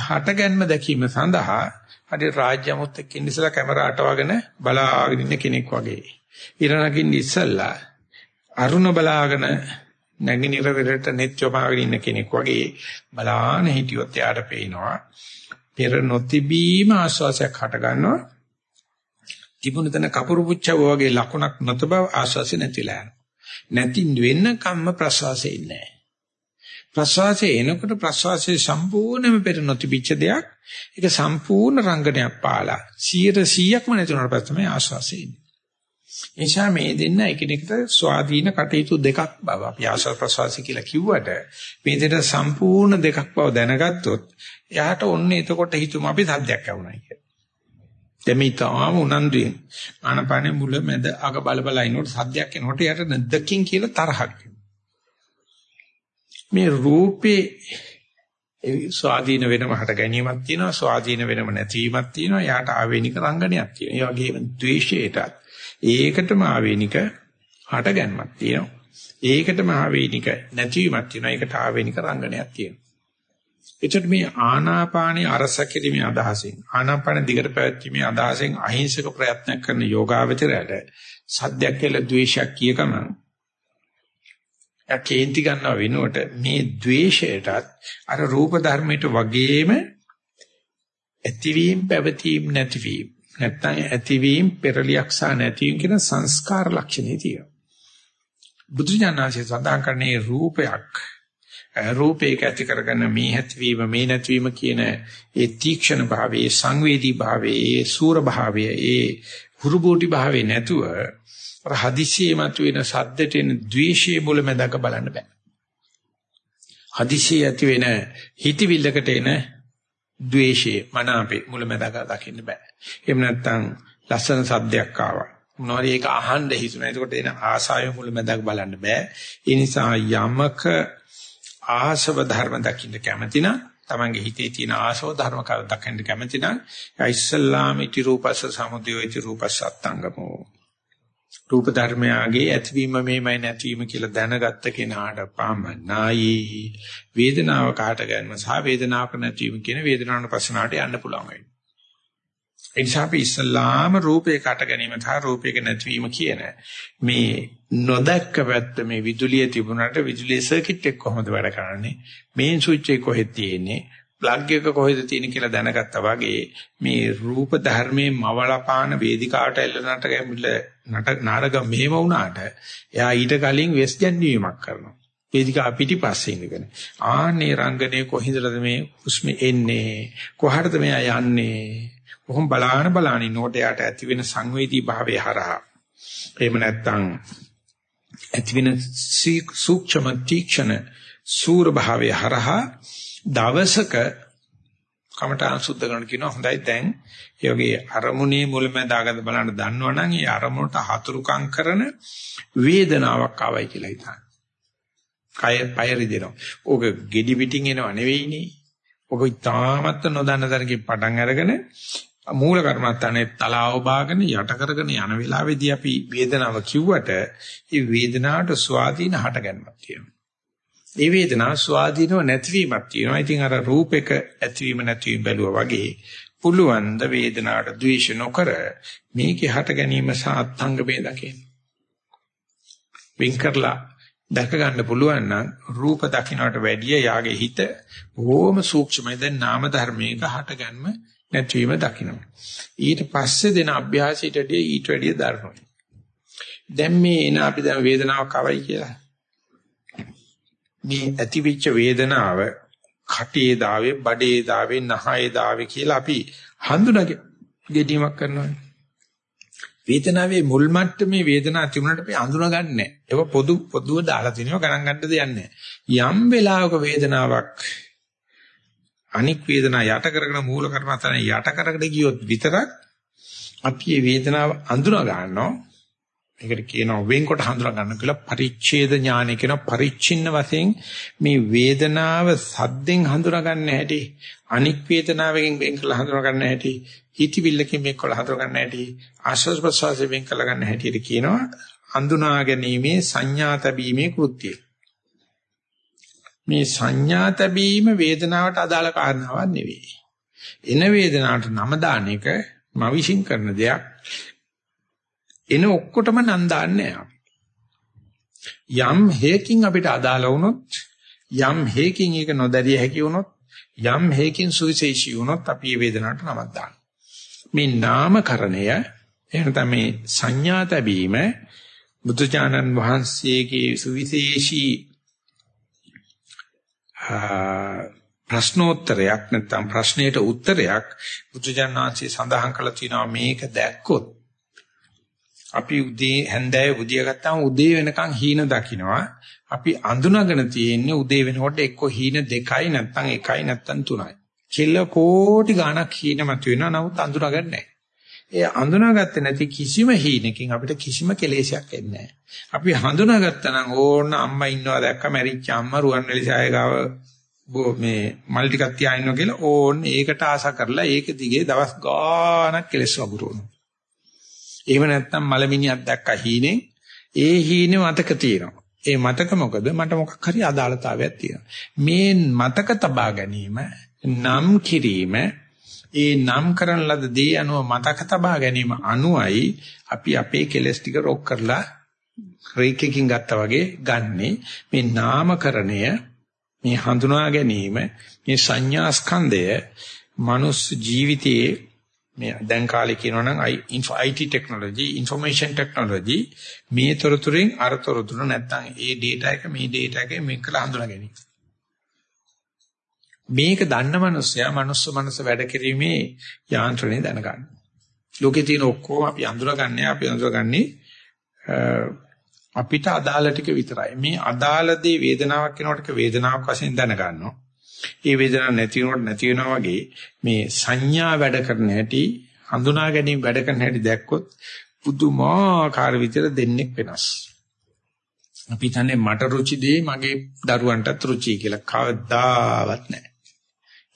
හට ගැනීම දැකීම සඳහා හරි රාජ්‍ය අමුත්තෙක් ඉඳලා කැමරාට වගෙන බලාගෙන ඉන්න කෙනෙක් වගේ ඉරණකින් ඉස්සල්ලා අරුණ බලාගෙන නැගිනිර වෙරට net චොපාගෙන ඉන්න කෙනෙක් වගේ බලාන හිටියොත් යාට පේනවා. පෙර නොතිබීම ආස්වාසයක් හට ගන්නවා. තිබුණ තැන කපුරු පුච්චව වගේ ලකුණක් නැත බව ආස්වාසය නැතිලා යනවා. නැති වෙන්න කම්ම ප්‍රසවාසය ඉන්නේ ප්‍රසවාසය එනකොට ප්‍රසවාසයේ සම්පූර්ණයෙන්ම පෙර නොතිබිච්ච දෙයක්. ඒක සම්පූර්ණ රංගනයක් පාලා 100%ක්ම නැතුනට පස්සේ තමයි ආස්වාසය එන්නේ එනිසා මේ දෙන්න එකිනෙකට ස්වාධීන කටයුතු දෙකක් බව අපි ආශ්වාස ප්‍රශ්වාස කියලා කිව්වට මේ දෙන්න සම්පූර්ණ දෙකක් බව දැනගත්තොත් එයාට ඔන්නේ එතකොට හිතුම අපි සද්දයක් ඇහුණා කියලා. දෙමි තාම උනන්දුයෙන් ආනපනෙ මුල මැද අග බල බල ඉනකොට සද්දයක් එනකොට එයාට නැද්දකින් කියලා තරහක් මේ රූපේ ස්වාධීන වෙනම හට ගැනීමක් තියෙනවා ස්වාධීන වෙනම නැතිවීමක් තියෙනවා යාට ආවේනික රංගනයක් තියෙනවා ඒ වගේම ද්වේෂයටත් ඒකටම ආවේනික හට ගැනීමක් තියෙනවා. ඒකටම ආවේනික නැතිවීමක් තියෙනවා. ඒකට ආවේනික රංගනයක් තියෙනවා. එතකොට මේ ආනාපානයේ අරස කිරීමේ අදහසින් ආනාපාන දිගට පැවැත්ීමේ අදහසෙන් අහිංසක ප්‍රයත්න කරන යෝගාවචරයට සද්දයක් කියලා ද්වේෂයක් කියකම යකේන්ති ගන්නව වෙනුවට මේ ද්වේෂයටත් අර රූප ධර්මයට වගේම ඇතිවීම පැවතීම නැතිවීම නැත්නම් ඇතිවීම පෙරලියක් සහ නැතිවීම කියන සංස්කාර ලක්ෂණේ තියෙනවා. බුදුජානනාංශය සඳහන් කරන්නේ රූපයක් රූපයක ඇති කරගෙන මේ ඇතිවීම මේ නැතිවීම කියන ඒ තීක්ෂණ භාවයේ සංවේදී භාවයේ ඒ සූර භාවයේ ඒ හුරුබෝටි භාවයේ නැතුව අර හදිසියෙ මතුවෙන සද්දට එන ද්වේෂයේ මුලමඳක බලන්න බෑ. හදිසියෙ ඇති වෙන හිතවිල්ලකට එන ද්වේෂයේ මනාපේ මුලමඳාක දකින්න බෑ. එහෙම නැත්නම් ලස්සන සද්දයක් ආවා. මොනවාරි ඒක අහන්න හිතුණා. ඒකට එන ආසාවෙ මුලමඳාක බලන්න බෑ. ඒ නිසා යමක ආසව ධර්ම දකින්න කැමති නම් තමන්ගේ හිතේ තියෙන ආසව ධර්ම කර දකින්න කැමති නම් ඉස්සල්ලාම ඉති රූපස්ස සමුදයෝ ඉති රූපස්ස අත්ංගමෝ රූප ධර්මයාගේ ඇතිවීම මේමයි නැතිවීම කියලා දැනගත්ත කෙනාට පමණයි වේදනාව කාට ගන්න සහ වේදනාවක නැතිවීම කියන වේදනාවන පස්සනාවට යන්න පුළුවන් වෙන්නේ. ඒ නිසා අපි ඉස්සල්ලාම රූපේ කාට ගැනීම සහ රූපයක නැතිවීම කියන මේ නොදැක්ක පැත්ත මේ විදුලිය තිබුණාට විදුලිය සර්කිට් එක කොහොමද වැඩ කරන්නේ? මේන් ස්විච් එක කොහෙද තියෙන්නේ? ප්ලග් එක කොහෙද තියෙන්නේ කියලා දැනගත්තා වගේ මේ රූප ධර්මයේ මවලපාන වේදිකාවට එල්ලනට ගැඹුල නට නාරගම් මෙහෙම වුණාට එයා ඊට කලින් වෙස් ගැන්වීමක් කරනවා. වේදිකා පිටිපස්සේ ඉඳගෙන. ආන්නේ රංගනේ කොහින්දද මේ හුස්ම එන්නේ? කොහටද මෙයා යන්නේ? කොහොම බලාන බලාන ඉන්නකොට යාට ඇති වෙන සංවේදී භාවය හරහා. එහෙම නැත්නම් ඇති වෙන සූක්ෂම තීක්ෂණ සූර භාවය හරහා දවසක කමඨාන් සුද්ධ කරන කියනවා හොඳයි දැන් ඒ වගේ අරමුණේ මුලමඳාගද බලන්න දන්නවනම් ඒ අරමුණට හතුරුකම් කරන වේදනාවක් ආවයි කියලා හිතන්න. කය පය රිදෙනවා. ඕක gedi පිටින් එනව නෙවෙයිනේ. ඕක ඉතාමත් නොදන්න තරකින් පටන් අරගෙන මූල කර්මත්තානේ තලාව බාගෙන යට කරගෙන යන වෙලාවේදී අපි වේදනාව කිව්වට ඒ වේදනාවට ස්වාධීන හටගන්නක් තියෙනවා. ඒ වේදනාව ස්වාධීනව නැතිවීමක් තියෙනවා. ඉතින් අර රූපයක ඇතිවීම නැතිවීම බැලුවා වගේ පුළුවන් ද වේදනාවට ද්වේෂ නොකර මේකේ හට ගැනීම සාත්ංග මේ දකින්න. වින් කරලා දැක ගන්න පුළුවන් නම් රූප දකින්නට වැඩිය යාගේ හිත බොහොම සූක්ෂමයි දැන් නාම ධර්මයක හට ගැනීම නැතිවීම දකින්න. ඊට පස්සේ දෙන අභ්‍යාසයටදී ඊට වැඩිය දරනවා. දැන් මේ එන අපි දැන් වේදනාවක් අවයි කියලා මේ ඇතිවිච්ච වේදනාව කටේ දාවේ බඩේ දාවේ නහයේ දාවේ කියලා අපි හඳුනා ගැනීමක් කරනවා. වේදනාවේ මුල් මට්ටමේ වේදනාව තිබුණාට අපි අඳුනා ගන්නෑ. ඒක පොදු පොදුව දාලා තිනවා ගණන් ගන්න දෙයක් නැහැ. යම් වෙලාවක වේදනාවක් අනික් වේදනා යට කරගෙන මූල කර්මස්ථානේ යට කරගෙන ගියොත් විතරක් අපි මේ වේදනාව අඳුනා ගන්නවා. මේකට කියනවා වෙන්කොට හඳුනා ගන්න කියලා පරිච්ඡේද ඥානය කියන පරිච්ඡින්න වශයෙන් මේ වේදනාව සද්දෙන් හඳුනා ගන්න හැටි අනික් වේදනාවකින් වෙන් කළ හඳුනා ගන්න හැටි හිතවිල්ලකින් වෙන් කළ හඳුනා ගන්න හැටි ආශ්වාස ප්‍රශ්වාසයෙන් වෙන් කළ ගන්න හැටියට කියනවා හඳුනා ගැනීමේ සංඥා තැබීමේ කෘත්‍යය මේ සංඥා තැබීම වේදනාවට අදාළ කාරණාවක් නෙවෙයි. එන වේදනාවට නම දාන එක මවිෂින් කරන දෙයක්. එන ඔක්කොටම නම් දාන්නේ යම් හේකින් අපිට අදාළ වුණොත් යම් හේකින් ඒක නොදැරිය හැකි වුණොත් යම් හේකින් සුවිශේෂී වුණොත් අපි මේ වේදනාවට නමක් දානවා. මේ නාමකරණය එහෙම තමයි සංඥා තැබීම බුදුචානන් වහන්සේගේ සුවිශේෂී ප්‍රශ්නෝත්තරයක් නැත්නම් ප්‍රශ්නයට උත්තරයක් බුදුජානනාංශي සඳහන් කළා තියෙනවා මේක දැක්කොත් අපි උදේ හැන්දෑවේ බුදිය ගත්තාම උදේ වෙනකන් හීන දකින්නවා. අපි අඳුනගෙන තියෙන්නේ උදේ වෙනකොට එක්ක හීන දෙකයි නැත්නම් එකයි නැත්නම් තුනයි. කෙල කෝටි ගණක් හීන මත වෙනවා නමුත් අඳුනගන්නේ නැහැ. ඒ අඳුනාගත්තේ නැති කිසිම හීනකින් අපිට කිසිම කෙලෙසයක් එන්නේ නැහැ. අපි හඳුනාගත්තා නම් ඕන අම්මා ඉන්නවා දැක්ක මැරිච්ච අම්මා රුවන්වැලි සායගාව මේ මල් ටිකක් තියා ඉන්නවා කියලා ඕන් ඒකට ආසා කරලා ඒක දිගේ දවස් ගාණක් කෙලස් වගුරුවනවා. එහෙම නැත්නම් මලමිනියක් දැක්ක හීනේ ඒ හීනේ මතක තියෙනවා. ඒ මතක මොකද මට මොකක් හරි අදාළතාවයක් තියෙනවා. මේ මතක තබා ගැනීම නම් කිරීම ඒ නම් කරන ලද දේ අනුව මතක තබා ගැනීම අනුවයි අපි අපේ කෙලස් ටික රොක් කරලා රේකකින් ගත්තා වගේ ගන්නෙ මේ නාමකරණය මේ හඳුනා ගැනීම මේ සංඥා ස්කන්ධය මනුස්ස ජීවිතයේ මේ දැන් කාලේ කියනවා නම් IT technology information technology මේ තොරතුරෙන් අර තොරතුර නැත්තම් ඒ data එක මේ data එක මේක කළ හඳුනා ගැනීම. මේක දන්න මනුස්සයා මනුස්ස මනස වැඩ කිරීමේ යාන්ත්‍රණය දැනගන්න. ලෝකේ තියෙන ඔක්කොම අපි අඳුරගන්නේ අපි අඳුරගන්නේ අපිට අදාළ ටික විතරයි. මේ අදාළ දේ වේදනාවක් වෙනකොට වේදනාවක් වශයෙන් දැනගන්නවා. ඒ වේදනාවක් නැති වෙනකොට නැති වෙනවා වගේ මේ සංඥා වැඩ කරන හැටි හඳුනා ගැනීම වැඩ කරන හැටි දැක්කොත් පුදුමාකාර විදිහට දෙන්නේ වෙනස්. අපි තන්නේ මට රුචි දෙයි මගේ දරුවන්ටත් රුචි කියලා කවදාවත් නැහැ.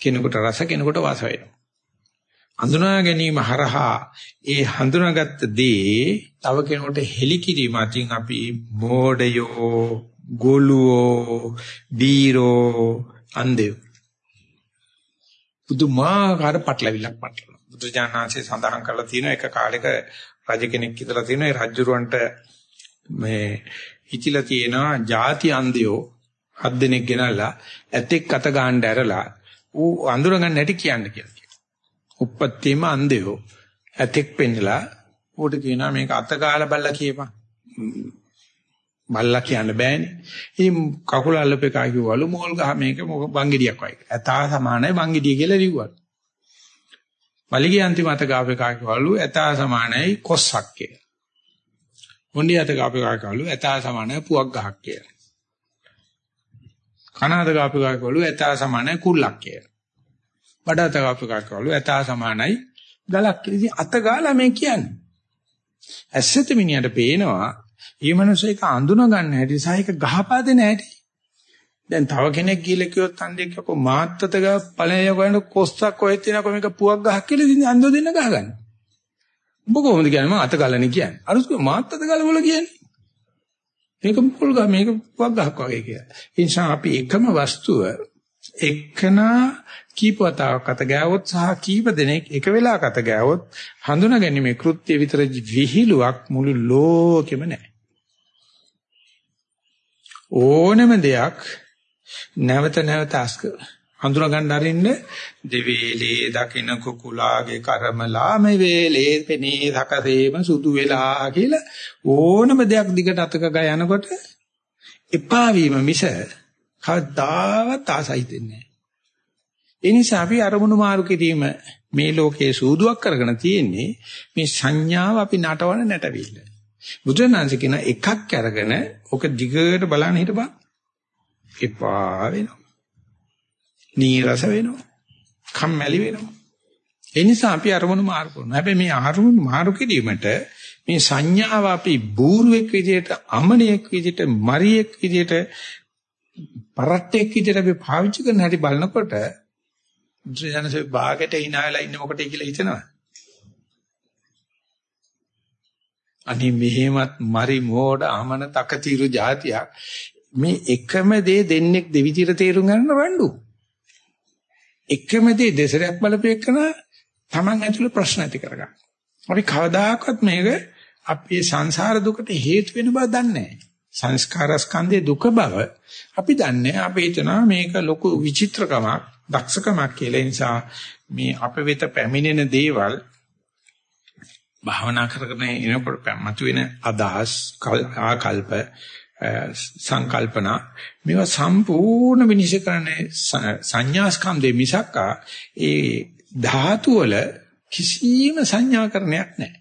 කෙනෙකුට රස කෙනෙකුට වාස වෙනවා. හඳුනා ගැනීම හරහා ඒ හඳුනාගත්ත දේ තව කෙනෙකුට හෙලි කිරීම අතින් අපි මෝඩයෝ ගොළුෝ බීරෝ අන්දේ පුදුමාකාර පටලවිලක් පටලන බුදුජානනාංශය සඳහන් කරලා තියෙන එක කාලෙක රජ කෙනෙක් ඉඳලා තියෙන ඒ රජුරවන්ට මේ හිතිලා තියෙනවා ಜಾති අන්දයෝ හත් දෙනෙක් ගෙනල්ලා ඇතෙක් අත ගන්න ඇරලා ඌ අඳුර ගන්න හැටි කියන්න කියලා කියනවා. උප්පත්තියම අන්දයෝ ඇතෙක් පෙන්නලා ඌට කියනවා මේක අත ගාලා බල්ලා කියපන්. බල්ලා කියන්න බෑනේ. ඉතින් කකුල අල්ලපේ කා කිව්වලු මෝල් ගහ මේක වංගිඩියක් වගේ. ඇතා සමානයි වංගිඩිය කියලා ලිව්වලු. මලිගේ අන්තිම අත ගාපේ කා කිව්වලු ඇතා සමානයි කොස්සක් කියලා. මොණ්ඩිය අත ගාපේ කා කිව්වලු ඇතා සමානයි පුවක් ගහක් කියලා. කනාද ගාපේ කා කිව්වලු ඇතා සමානයි කුල්ලක් කියලා. බඩ අත ගාපේ කා කිව්වලු ඇතා සමානයි ගලක් කියලා. ඉතින් අත ගාලා මේ කියන්නේ. ඇස්සෙත මිනිහට පේනවා ඒ මනුස්සය ඒක අඳුන ගන්න හැටි සහ ඒක ගහපා දෙන හැටි. දැන් තව කෙනෙක් ගිහලා කිව්වොත් අන්දෙක් යකෝ මාත්තත ගහ ඵලය ගන්න කොස්සක් කොහෙත් එනකො මේක පුවක් ගහක් කියලා ඉතින් අන්දෝ දෙන්න ගහගන්න. ඔබ කොහොමද කියන්නේ මම අත ගලන්නේ කියන්නේ. අරුස් මාත්තත ගල වල කියන්නේ. මේක පොල් ගහ මේක පුවක් ගහක් වගේ කියලා. ඒ නිසා අපි එකම වස්තුව එක්කනා කීපවතාවක් අත ගෑවොත් සහ කීප දෙනෙක් එක වෙලාවක අත ගෑවොත් හඳුනා ගැනීමේ කෘත්‍ය විතර විහිළුවක් මුළු ලෝකෙම නැහැ. ඕනම දෙයක් නැවත නැවත අස්ක හඳුනා ගන්න අරින්න දෙවේලේ දකින්න කුකුලාගේ කර්මලා මේ වේලේ පෙනී සකසේම සුදු වෙලා කියලා ඕනම දෙයක් දිගට අතක ගා යනකොට එපා වීම මිස කවදාවත් ආසයි දෙන්නේ ඒ නිසා අපි අරමුණු මාරු කිරීම මේ ලෝකයේ සූදුවක් කරගෙන තියෙන්නේ මේ සංඥාව අපි නටවන නැටවිල්ල. බුදුරණන්සේ කියන එකක් අරගෙන ඔක දිගට බලන්න හිටපන්. එපා වෙනවා. නීරස වෙනවා. කම්මැලි වෙනවා. ඒ නිසා අපි අරමුණු මාරු කරනවා. හැබැයි මේ අරමුණු මාරු කිරීමට මේ සංඥාව අපි බූරුවෙක් විදිහට, අමනියෙක් විදිහට, මරියෙක් විදිහට, පරට්ටෙක් විදිහට අපි පාවිච්චි කරන හැටි බලනකොට බුදුසසුනේ භාගයට hinaලා ඉන්න මොකටද කියලා හිතනවා. අනේ මෙහෙමත් මරි මෝඩ අමන තකතිරු જાතියක් මේ එකම දේ දෙන්නෙක් දෙවිදිහට තේරුම් ගන්න රණ්ඩු. එකම දේ දෙසරයක් බලපෑකන Taman ඇතුළේ ප්‍රශ්න ඇති කරගන්න. අපි කවදාකවත් මේක අපේ සංසාර දුකට හේතු වෙන බව දන්නේ නැහැ. සංස්කාර ස්කන්ධයේ දුක බව අපි දන්නේ අපි හිතනවා මේක ලොකු විචිත්‍රකමක් දක්ෂකමක් කියලා නිසා මේ අප වෙත පැමිණෙන දේවල් භාවනා කරගෙන එනකොට මතුවෙන අදහස් ආකල්ප සංකල්පනා මේවා සම්පූර්ණ විනිශ්චය කරන්නේ සංඥා ස්කන්ධේ මිසක් ඒ ධාතු වල කිසිම සංඥාකරණයක් නැහැ.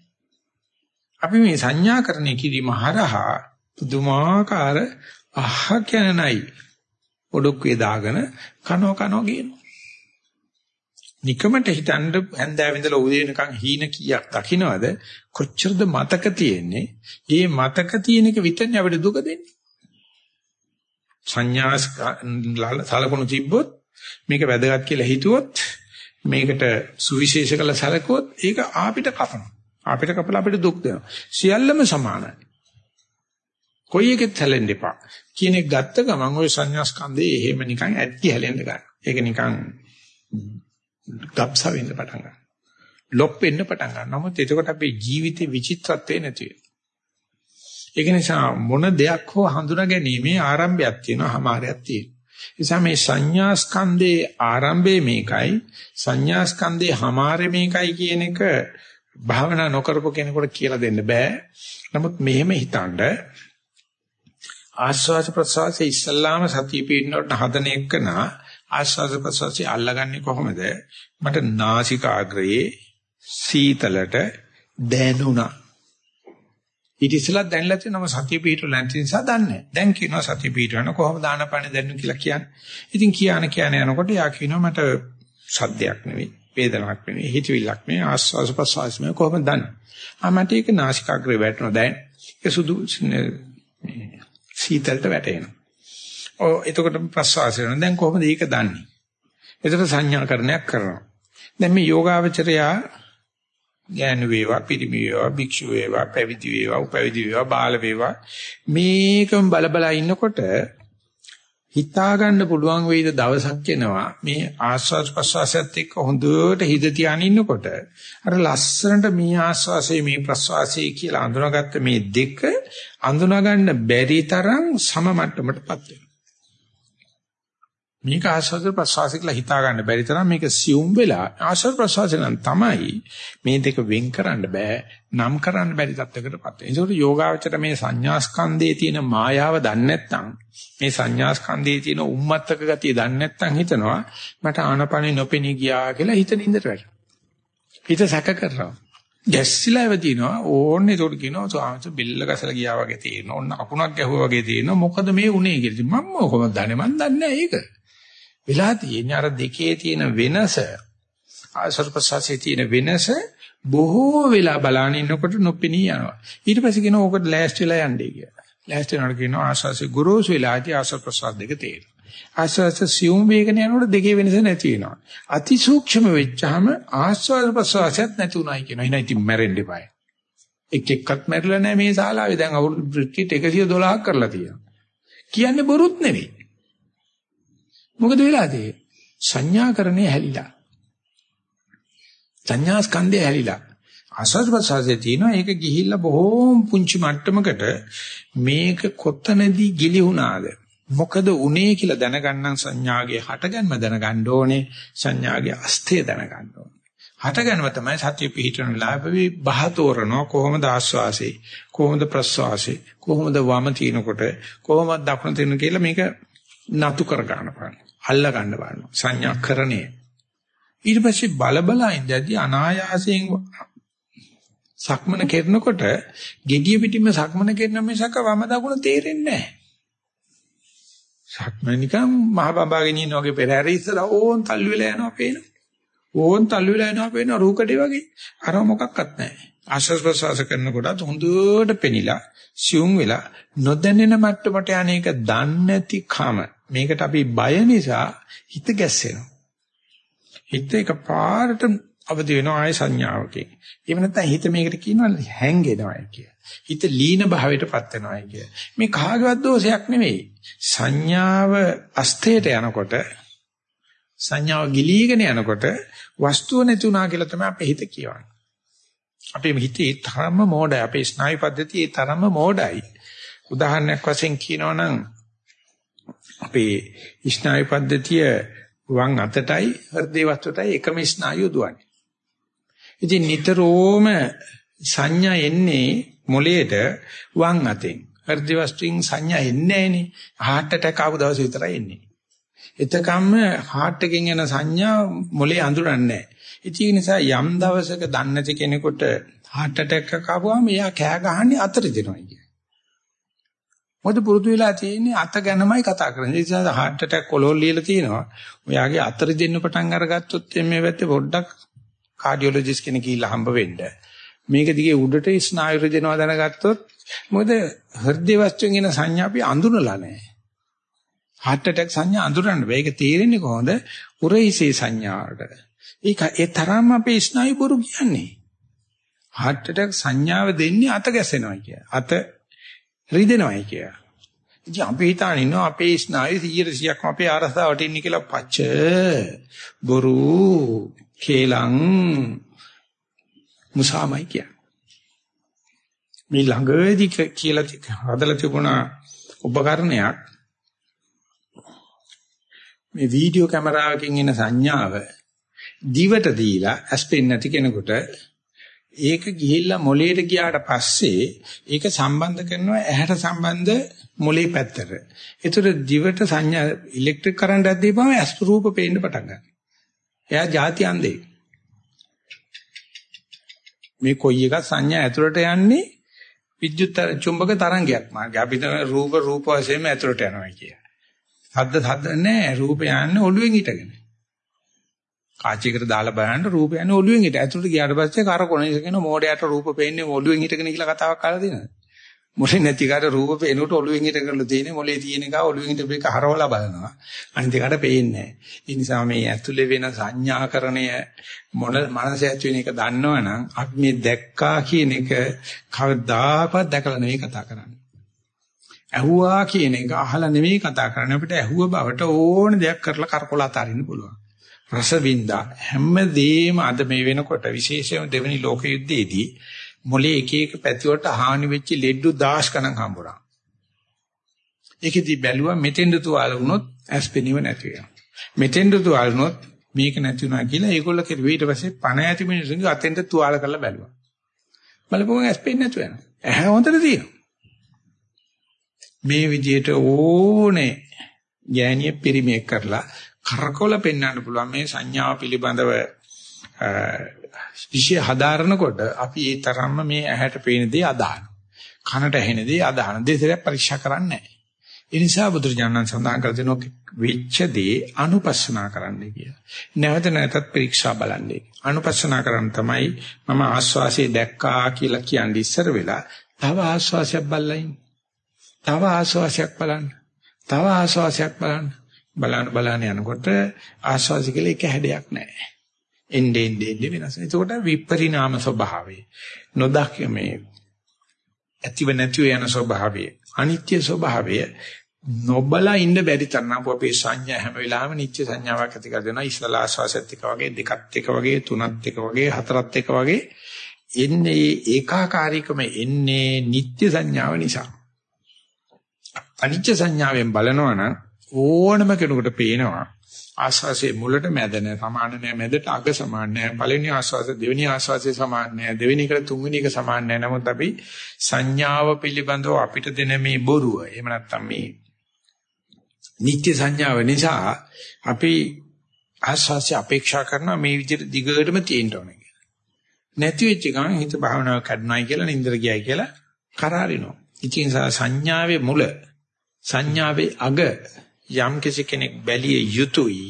අපි මේ සංඥාකරණය කිරීම හරහා පුදුමාකාර අහ කියනයි ඔඩොක්කේ දාගෙන කනෝ කනෝ කියනවා. නිකමට හිතන්න හැන්දෑව ඉඳලා උදේ වෙනකන් හීන කීයක් දකින්නවද කොච්චරද මතක තියෙන්නේ? ඒ මතක තියෙන එක විතරනේ අපිට දුක දෙන්නේ. සංඥා සලකුණු තිබ්බොත් මේක වැදගත් කියලා හිතුවොත් මේකට සුවිශේෂ කළ සැලකුවොත් ඒක ආපිට කපනවා. අපිට කපලා අපිට දුක් දෙනවා. සියල්ලම සමානයි. කොයි එකෙත් හැලෙන්න එපා. කියන එක ගත්ත ගමන් ওই සංඥා ස්කන්ධේ එහෙම නිකන් ඇත්ටි හැලෙන්න ගන්නවා. ඒක නිකන් ගබ්සා වෙන්න පටන් ගන්නවා. ලොප් වෙන්න පටන් ගන්නවා. නමුත් එතකොට අපේ ජීවිතේ විචිත්‍රත්වේ නැති වෙනවා. ඒක නිසා මොන දෙයක් හෝ හඳුනා ගැනීමේ ආරම්භයක් තියෙනවා, හමාරයක් තියෙනවා. නිසා මේ සංඥා ස්කන්ධේ ආරම්භය මේකයි, සංඥා ස්කන්ධේ හමාරය මේකයි කියන එක භාවනා නොකරපු කෙනෙකුට කියලා දෙන්න බෑ. නමුත් මෙහෙම හිතනද ආස්වාද ප්‍රසවාසයේ ඉස්සල්ලාම සතිය පිටිනවට හදන එකනා ආස්වාද ප්‍රසවාසය අල්ලගන්නේ කොහොමද? මට නාසිකාග්‍රයේ සීතලට දැනුණා. ඊට ඉස්සෙල්ලා දැනලා තියෙනවා සතිය පිටු ලැන්ති නිසා දන්නේ. දැන් කියනවා සතිය පිටු යන කොහොමද ආනපාන දැනු කියලා කියන්නේ. ඉතින් කියන කියන යනකොට යා කියනවා මට සද්දයක් නෙවෙයි, වේදනාවක් නෙවෙයි, හිතවිල්ලක් නෙවෙයි ආස්වාද ප්‍රසවාසය මේ කොහොමද දන්නේ? ආ මට ඒක නාසිකාග්‍රේ වැටෙනවා දැන්. ඒක සුදු සීතලට වැටෙනවා. ඔව් එතකොට ප්‍රසවාසය වෙනවා. දැන් කොහොමද ඒක දන්නේ? එතකොට සංඥාකරණයක් කරනවා. දැන් මේ යෝගාවචරයා ඥාන වේවා පිරිමි වේවා භික්ෂු වේවා පැවිදි වේවා උපවිදි වේවා බාල වේවා මේකම බලබලා ඉන්නකොට හිතා ගන්න පුළුවන් වෙයිද දවසක් එනවා මේ ආස්වාද ප්‍රසවාසයත් එක්ක හොඳට හිත තියාගෙන ඉන්නකොට අර ලස්සනට මේ ආස්වාසේ මේ ප්‍රසවාසයේ කියලා අඳුනාගත්ත මේ දෙක අඳුනාගන්න බැරි තරම් සම මට්ටමටපත් වෙනවා මේක ආස්වාද ප්‍රසවාස කියලා හිතා ගන්න බැරි තරම් මේක සියුම් වෙලා ආස්වාද ප්‍රසවාස නම් තමයි මේ දෙක වෙන් කරන්න බෑ නම් කරන්න බැරි තත්යකටපත් වෙනවා. ඒකට යෝගාවචර මේ සංඥාස්කන්ධයේ තියෙන මායාව දන්නේ නැත්නම් මේ සංඥාස්කන්ධයේ තියෙන උම්මත්තක ගතිය දන්නේ නැත්නම් හිතනවා මට ආනපනෙ නොපෙනී ගියා කියලා හිත නින්දට වැටෙනවා. හිත සැක කරනවා. ගැස්සිලා එවදිනවා ඕන්නේ ඒකට කියනවා ස්වාමීන් බිල්ල ගසලා ගියා වගේ තියෙනවා. ඔන්න අකුණක් ගැහුවා වගේ තියෙනවා. මොකද මේ උනේ කියලා. මම කොහොමද දන්නේ? මන් දන්නේ නැහැ ඒක. වෙලා තියෙන්නේ අර දෙකේ තියෙන වෙනස ආසර්පසාසේ තියෙන වෙනස බොහෝ වෙලා බලන ඉන්නකොට නොපෙනී යනවා. ඊට පස්සේ කියනවා ඕකට ලෑස්ති වෙලා යන්නේ කියලා. ලෑස්ති වෙනකොට කියනවා ආස්වාසේ ගුරුසු වෙලාදී ආසර්පසාද දෙක තේරෙනවා. ආස්වාස සියුම් වේගන යනකොට දෙකේ වෙනස නැති වෙනවා. අති සූක්ෂම වෙච්චාම ආස්වාද ප්‍රසවාසයත් නැති උනායි කියනවා. එහෙනම් ඉතින් මැරෙන්න එපායි. එක් එක්කත් මැරිලා නැහැ මේ ශාලාවේ. දැන් අවුරුදු 112ක් කරලා තියෙනවා. කියන්නේ බොරුත් නෙවෙයි. මොකද වෙලා තියෙන්නේ? සංඥාකරණේ හැලිලා. සංඥා ස්කන්ධය හැලිලා. ආස්වාද ප්‍රසාරයේ තියෙනවා ඒක ගිහිල්ලා බොහෝම පුංචි මට්ටමකට මේක කොතනදී ගිලිහුණාද මොකද උනේ කියලා දැනගන්න සංඥාගේ හටගන්ම දැනගන්න ඕනේ. සංඥාගේ අස්තේ දැනගන්න ඕනේ. හටගන්ම තමයි සත්‍ය පිහිටන වෙලාවෙ බහතෝරනවා කොහොමද ආස්වාසේ? කොහොමද ප්‍රස්වාසේ? කොහොමද වම තිනකොට? කොහොමද දකුණ තින කියලා මේක නතු කර ගන්න බලන්න අල්ල ගන්න බලන්න සංඥාකරණය ඊට පස්සේ බල බල ඉඳදී අනායාසයෙන් සක්මන කරනකොට gediya pitima සක්මන කරන මිසක වම දකුණ තේරෙන්නේ නැහැ. සක්මන නිකන් මහ බඹාගෙන ඉන්න වගේ පෙරහැර ඉස්සලා ඕන් තල්ලු වෙලා යනවා පේන. ඕන් තල්ලු වෙලා යනවා පේන රූකඩේ වගේ. අර මොකක්වත් නැහැ. ආශ්වාස ප්‍රශ්වාස කරනකොට හොඳට පෙනිලා සියුම් වෙලා නොදැනෙන මට්ටමට යන්නේක දන්නේ නැති කම මේකට අපි බය නිසා හිත ගැස්සෙනවා. හිත එකපාරට අවදි වෙනවා ආය සංඥාවකින්. එහෙම නැත්නම් හිත මේකට කියනවා හැංගෙනවා කිය. හිත ලීන භාවයටපත් වෙනවා කිය. මේ කාගවත් දෝෂයක් නෙවෙයි. සංඥාව අස්තේට යනකොට සංඥාව ගිලීගෙන යනකොට වස්තුව නැතුණා කියලා තමයි අපේ හිත කියවන්නේ. අපේ හිතේ තරම්ම මෝඩයි. අපේ ස්නායු පද්ධතිය තරම්ම මෝඩයි. උදාහරණයක් වශයෙන් කියනවා නම් අපේ ස්නායු පද්ධතිය වම් අතටයි හෘදේ වස්තුවටයි එකම ස්නායු දුවන්නේ. ඉතින් නිතරම සංඥා එන්නේ මොළයට වම් අතෙන්. හෘදේ වස්තුවෙන් සංඥා එන්නේ නැහනේ. heart attack ආපු දවස් විතරයි එන්නේ. එතකම්ම heart එකෙන් එන සංඥා මොළේ අඳුරන්නේ නැහැ. ඒ නිසා යම් දවසක දන්නේ නැති කෙනෙකුට heart attack එකක් ආවම එයා කෑ ගහන්නේ අතර දෙනවා කියන්නේ. මොකද පුරුදු වෙලා තියෙන්නේ අත ගැනමයි කතා කරන්නේ. ඒ නිසා heart attack කොලොල් ලියලා තියෙනවා. ඔයාගේ අතර දෙන්න පටන් අරගත්තොත් මේ පැත්තේ පොඩ්ඩක් කාඩියොලොජිස්ට් කෙනෙක් ගිහිල්ලා හම්බ වෙන්න. මේක දිගේ උඩට ස්නායු රිදෙනවා දැනගත්තොත් මොකද හෘද වස්තුවෙන් එන සංඥා අපි අඳුනලා නැහැ. heart attack සංඥා අඳුරන්න බෑ. ඒක තේරෙන්නේ කොහොමද? උරහිසේ සංඥාවට. ඒක ඒ තරම් අපේ ස්නායු බොරු කියන්නේ. heart attack සංඥාව දෙන්නේ අත ගැසෙනවා කිය. අත රිදෙනවයි කිය. ඉතින් අපි හිතාන ඉන්නවා අපේ ස්නායු 100%ක්ම අපේ ආරසාවට ඉන්නේ කියලා පච්ච බොරු කේලං මුසාමයි කිය. මේ ළඟදී කියලා හදලා තිබුණා උපකරණයක් මේ වීඩියෝ කැමරාවකින් එන සංඥාව දිවට දීලා ඇස්පෙන් නැති කෙනෙකුට ඒක ගිහිල්ලා මොලේට ගියාට පස්සේ ඒක සම්බන්ධ කරනවා ඇහැට සම්බන්ධ මොලේ පැත්තට. ඒතර දිවට සංඥා ඉලෙක්ට්‍රික් කරන්ට් එකක් දීපම ඇස් රූප පේන්න පටන් ගන්නවා. එයා ಜಾති අන්දේ. මේ කොයි එකක් සංඥා ඇතුළට යන්නේ විද්‍යුත් චුම්බක තරංගයක් මාර්ගය. අපි තමයි රූප රූප වශයෙන්ම ඇතුළට යනවා කිය. සද්ද සද්ද නැහැ රූප යන්නේ ඔළුවෙන් හිටගෙන. කාචයකට දාලා බලන්න රූප යන්නේ ඔළුවෙන් හිට. ඇතුළට ගියාට පස්සේ කරකොන ඉගෙන මොඩයට රූප පේන්නේ ඔළුවෙන් හිටගෙන කියලා කතාවක් අහලා තියෙනවද? මොලේ නැති කාට රූප පේනකොට ඔළුවෙන් හිට කරලා තියෙන්නේ මොලේ තියෙන එක ඔළුවෙන් හිට මේක හරවලා බලනවා. අනිත් එකට පේන්නේ නැහැ. ඒ නිසා මේ ඇතුලේ වෙන සංඥාකරණය මොන මනස ඇති වෙන එක දන්නවනම් අපි මේ දැක්කා කියන එක කවදාකවත් දැකලා නෙවෙයි කතා කරන්නේ. ඇහුවා කියන එක අහලා නෙවෙයි කතා කරන්නේ අපිට ඇහුව බවට ඕන දෙයක් කරලා කරකොල අතාරින්න පුළුවන්. රසවින්දා හැමදේම අද මේ වෙනකොට විශේෂයෙන්ම දෙවෙනි ලෝක යුද්ධයේදී මොලේ එක එක පැති වලට හානි වෙච්ච ලෙඩ්ඩු දාස් ගණන් හම්බුණා. ඒකෙදි බැලුවා මෙතෙන්ද තුවාල වුණොත් ඇස් පෙනීම නැති වෙනවා. මෙතෙන්ද තුවාල වුණොත් මේක නැති වුණා කියලා ඒගොල්ල කිව්වේ ඊට පස්සේ පණ ඇති මිනිස්සුන්ගේ අතෙන්ද තුවාල කරලා බැලුවා. බලපුවම ඇස් පෙන්නේ නැතු වෙනවා. ඇහැ හොඳට තියෙනවා. මේ විදිහට ඕනේ ගෑණිය පිරිමේක් කරලා කරකොල පෙන්වන්න පුළුවන් මේ සංඥාව පිළිබඳව විශේෂ හදාරනකොට අපි ඒ තරම්ම මේ ඇහැට පේන දේ අදහන. කනට ඇහෙන දේ අදහන. දෙතරක් පරීක්ෂා කරන්නේ නැහැ. ඒ නිසා බුදුරජාණන් සඳහන් කර දෙනවා වෙච්ච දේ අනුපස්සනා කරන්න කියලා. නැවත නැවතත් පරීක්ෂා බලන්නේ. අනුපස්සනා කරන් තමයි මම ආස්වාසිය දැක්කා කියලා කියන්නේ ඉස්සර වෙලා තව ආස්වාසියක් බලලා තව ආස්වාසියක් බලන්න. තව ආස්වාසියක් බලන්න. බලන්න බලන්න යනකොට ආස්වාසි කියලා එක හැඩයක් නැහැ. එන්නේ එන්නේ වෙනස්. එතකොට විපරිණාම ස්වභාවය. නොදක් මේ ඇතිව නැතිව යන ස්වභාවය. අනිත්‍ය ස්වභාවය නොබලා ඉන්න බැරි තරම් අපේ සංඥා හැම වෙලාවෙම නිත්‍ය සංඥාවක් ඇති කර දෙනවා. ඉස්සලා ආස්වාසයත් එක වගේ දෙකත් එක වගේ තුනත් එක වගේ හතරත් එක වගේ එන්නේ ඒකාකාරීකම එන්නේ නිත්‍ය සංඥාව නිසා. අනිත්‍ය සංඥාවෙන් බලනවා නම් ඕනම කෙනෙකුට පේනවා ආස්වාසේ මුලට මැද නැ සමාන නැ මැදට අග සමාන නැ පළවෙනි ආස්වාස දෙවෙනි ආස්වාසේ සමාන නැ දෙවෙනි එකට තුන්වෙනි එක සමාන නැ නමුත් අපි සංඥාව පිළිබඳව අපිට දෙන මේ බොරුව එහෙම නැත්නම් මේ නිත්‍ය සංඥාව නිසා අපි ආස්වාසිය අපේක්ෂා කරන මේ විදිහට දිගටම තියෙන්න ඕනේ කියලා. නැති වෙච්ච ගමන් හිත භාවනාව කඩනයි කියලා නින්දර ගියයි කියලා කරාරිනවා. ඉතින් සංඥාවේ මුල සංඥාවේ අග යම් කෙනෙක් බැලිය යුතුයි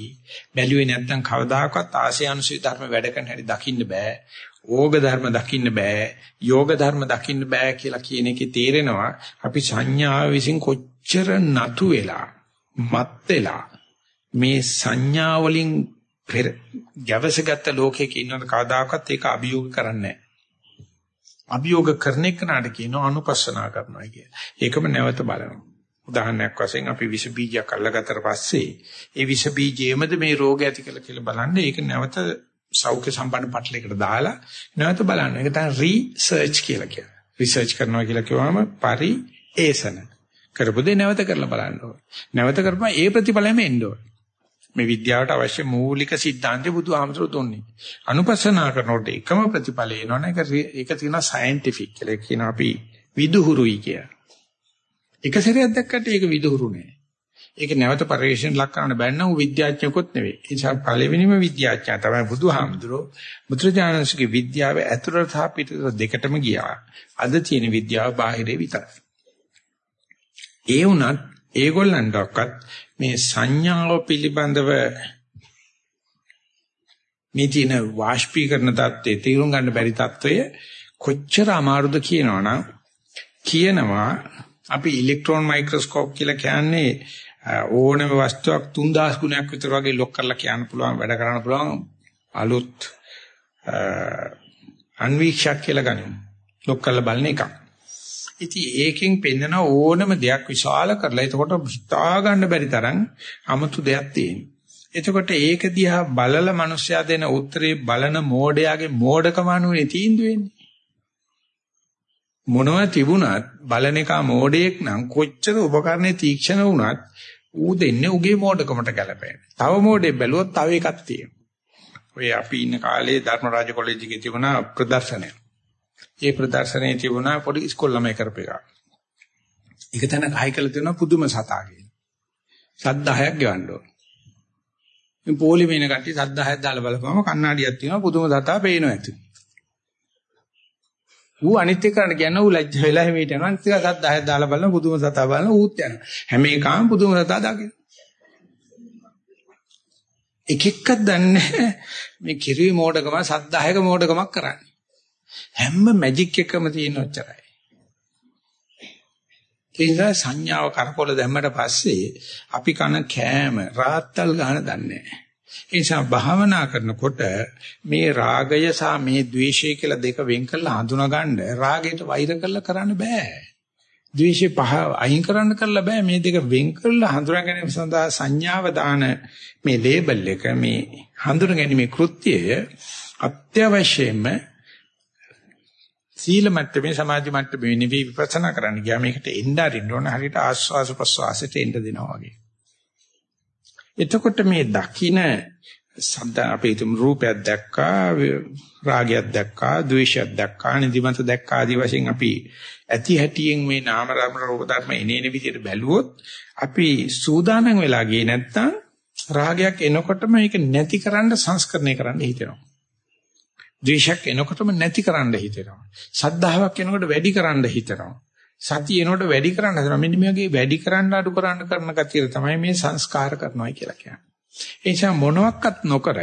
බැලුවේ නැත්නම් කවදාකවත් ආශයනුසී ධර්ම වැඩ කරන හැටි දකින්න බෑ ඕග ධර්ම දකින්න බෑ යෝග ධර්ම දකින්න බෑ කියලා කියන එකේ තේරෙනවා අපි සංඥාව විසින් කොච්චර නතු වෙලා මත් වෙලා මේ සංඥා වලින් පෙර ගැවසගත් ලෝකයක ඉන්නවද කවදාකවත් ඒක අභියෝග කරන්නේ නැහැ අභියෝග කරන එකනට කියනවා අනුපස්සනා කරනවා කිය. ඒකම නැවත බලනවා. උදාහරණයක් වශයෙන් අපි විස බීජයක් අල්ලගත්තට පස්සේ ඒ විස බීජයේමද මේ රෝගය ඇති කළ කියලා බලන්න ඒක නැවත සෞඛ්‍ය සම්බන්ධ පටලයකට දාලා නැවත බලන්න. ඒක තමයි රිසර්ච් කියලා කියන්නේ. රිසර්ච් කරනවා කියලා කියවම පරිේෂණ. කරපු දේ නැවත කරලා බලන්න ඕනේ. නැවත කරපුවා ඒ ප්‍රතිඵලෙම එන්න ඕනේ. මේ විද්‍යාවට අවශ්‍ය මූලික સિદ્ધාන්තය බුදුහාමතුරු දුන්නේ. අනුපස්සනා කරනකොට එකම ප්‍රතිඵලය එනවනේ. ඒක ඒක තියෙනවා සයන්ටිෆික් කියලා. ඒක කියනවා අපි විදුහුරුයි කියලා. එක සැරයක් දැක්කට ඒක විදුහුරු නෑ. ඒක නැවත පරිශ්‍රණ ලක් කරන්න බැන්න උ විද්‍යාඥයෙකුත් නෙවෙයි. ඒ නිසා පළවෙනිම විද්‍යාඥයා තමයි බුදුහාමුදුරෝ. මුත්‍රාඥානසිකේ විද්‍යාව ඇතුළත සහ පිටත දෙකටම ගියා. අද තියෙන විද්‍යාව බාහිරේ විතරයි. ඒ වුණත් ඒගොල්ලන්ටවත් මේ සංඥාව පිළිබඳව මේ තියෙන වාෂ්පීකරණ தත්ත්වයේ තීරුම් ගන්න බැරි தත්ත්වය කොච්චර අමාරුද කියනවනම් කියනවා අපි ඉලෙක්ට්‍රෝන මයික්‍රොස්කෝප් කියලා කියන්නේ ඕනම වස්තුවක් 3000 ගුණයක් විතර වගේ ලොක් කරලා කියන්න පුළුවන් වැඩ කරන්න පුළුවන් අලුත් අන්වීක්ෂයක් කියලා ගනිමු. ලොක් කරලා බලන එකක්. ඉතින් ඒකෙන් පෙන්නන ඕනම දෙයක් විශාල කරලා එතකොට හිතා ගන්න බැරි තරම් 아무තු දෙයක් තියෙනවා. එතකොට ඒක දිහා බලලා මිනිස්සයා දෙන උත්තරේ බලන මෝඩයාගේ මෝඩකම අනුනේ තීන්දුව වෙන්නේ. මොනවා තිබුණත් බලන එක මෝඩයෙක් නම් කොච්චර උපකරණේ තීක්ෂණ වුණත් ඌ දෙන්නේ උගේ මෝඩකමට ගැලපෙන. තව මෝඩෙක් බැලුවොත් තව එකක් තියෙනවා. ඔය අපි ඉන්න කාලේ ධර්මරාජ කොලෙජ් එකේ තිබුණා ප්‍රදර්ශනය. ඒ ප්‍රදර්ශනයේ තිබුණා පොඩි ඉස්කෝල ළමයි කරපු එක. ඒක තන කයි කළ තියෙනවා පුදුම සතා කියලා. සත් 10ක් ගෙවන්න ඕන. මේ පොලිමේ ඉන්න කට්ටිය සත් 10ක් දාලා බලපුවම කණ්ණාඩියක් තියෙනවා පුදුම සතා පේනවා ඇති. ඌ අනිත් එක කරන්න කියන්නේ ඌ ලැජ්ජ වෙලා හිමීට යනවා. අනිත් එක සත් 10ක් දාලා බලන පුදුම සතා බලන ඌත් යනවා. හැම එකම පුදුම සතා දාගෙන. එක එකක් දන්නේ මේ කිරි මෝඩකම සත් 10ක මෝඩකමක් කරන්නේ. හැම මැජික් එකම තියෙන ඔච්චරයි. ඒ නිසා සංඥාව කරකොල දැම්මට පස්සේ අපි කන කෑම රාත්තල් ගන්න දන්නේ නැහැ. ඒ නිසා භාවනා කරනකොට මේ රාගය සහ මේ ද්වේෂය කියලා දෙක වෙන් කරලා හඳුනාගන්න රාගයට වෛර කරලා කරන්න බෑ. ද්වේෂය පහ අයින් කරන්න කරලා බෑ මේ දෙක වෙන් කරලා හඳුනා ගැනීම සඳහා සංඥාව දාන මේ ලේබල් එක මේ හඳුනා ගැනීමේ කෘත්‍යය අත්‍යවශ්‍යයෙන්ම සීල මට්ටමේ සමාධි මට්ටමේ නෙවෙයි විපස්සනා කරන්න ගියා මේකට එන්න අරින්න ඕන හරියට ආස්වාස ප්‍රස්වාසයට එන්න දෙනවා වගේ. එතකොට මේ දකින සද්ද අපේ තුම් රූපයක් දැක්කා රාගයක් දැක්කා ද්වේෂයක් දැක්කා නිදිමත දැක්කා ආදී වශයෙන් අපි ඇති හැටියෙන් මේ නාම රාම රූප ධර්ම එනේන විදිහට බැලුවොත් අපි සූදානම් වෙලා ගියේ නැත්තම් රාගයක් එනකොටම ඒක නැතිකරන්න සංස්කරණය කරන්න හිතෙනවා ද්වේෂයක් එනකොටම නැති කරන්න හිතෙනවා. සද්ධාාවක් එනකොට වැඩි කරන්න හිතෙනවා. සතිය එනකොට වැඩි කරන්න හදනවා. මෙන්න මේ වගේ වැඩි කරන්න අඩු කරන්න කරන කතිය තමයි මේ සංස්කාර කරනවා කියලා කියන්නේ. ඒ නිසා මොනවත් නොකර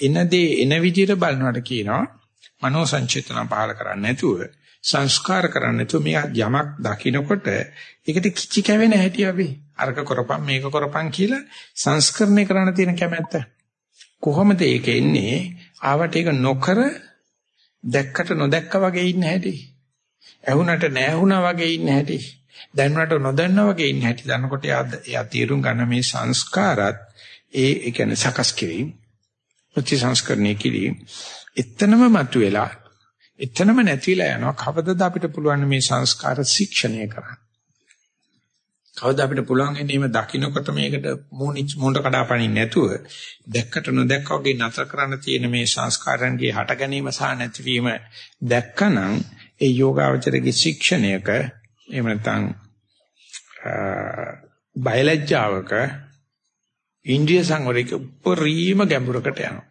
එන දේ එන විදිහට බලනවට කියනවා මනෝ සංචේතන පහල කරන්නේ නැතුව සංස්කාර කරන්නේ නැතුව මේ යමක් දකිනකොට ඒකට කිචි කැවෙන හැටි අපි අරක කරපම් මේක කරපම් කියලා සංස්කරණය කරන්න තියෙන කැමැත්ත කොහොමද ඒක එන්නේ ආවට ඒක නොකර දැක්කට නොදැක්කා වගේ ඉන්න හැටි. ඇහුණට නැහුණා වගේ ඉන්න හැටි. දැනුණට නොදන්නා වගේ ඉන්න හැටි දන්නකොට එයා තීරුම් ගන්න මේ සංස්කාරات ඒ ඒ කියන්නේ සකස් කිරීම ප්‍රති සංස්කරණය කිරීම එතනම මතුවෙලා එතනම නැතිලා යනවා කවදද අපිට පුළුවන් මේ සංස්කාර ශික්ෂණය කරන්න කවදා අපිට පුළුවන් එන්නේ මේ දකින්නකොට මේකට මූණිච් මූණට කඩාපනින්න නැතුව දැක්කට නොදැක්කා වගේ නතර කරන්න තියෙන මේ සංස්කාරයන්ගේ හට ගැනීම සහ නැතිවීම දැක්කනම් ඒ යෝගාවචරයේ ශික්ෂණයක එහෙම නැත්නම් බයලජ්ජාවක ඉන්ද්‍රිය සංවරයක උපරිම ගැඹුරකට යනවා.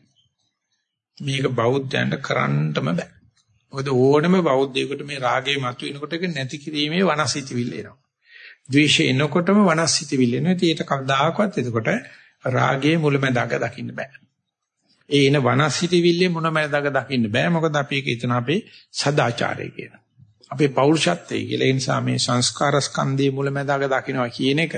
මේක බෞද්ධයන්ට කරන්නටම බෑ. මොකද ඕනම බෞද්ධයෙකුට මේ රාගේ මතුවෙනකොට ඒක නැති කිරීමේ වනසිතවිල්ල එනවා. ද්වේෂය එනකොටම වනස්සිතවිල්ල එනවා. ඉතින් ඒක කවදාකවත් එතකොට රාගයේ මුලැමැදාක දකින්න බෑ. ඒ එන වනස්සිතවිල්ලේ මුලැමැදාක දකින්න බෑ. මොකද අපි ඒක හිතන අපේ සදාචාරය කියන. අපේ පෞරුෂත්වය කියලා. ඒ නිසා මේ සංස්කාර ස්කන්ධයේ මුලැමැදාක දකින්නවා කියන එක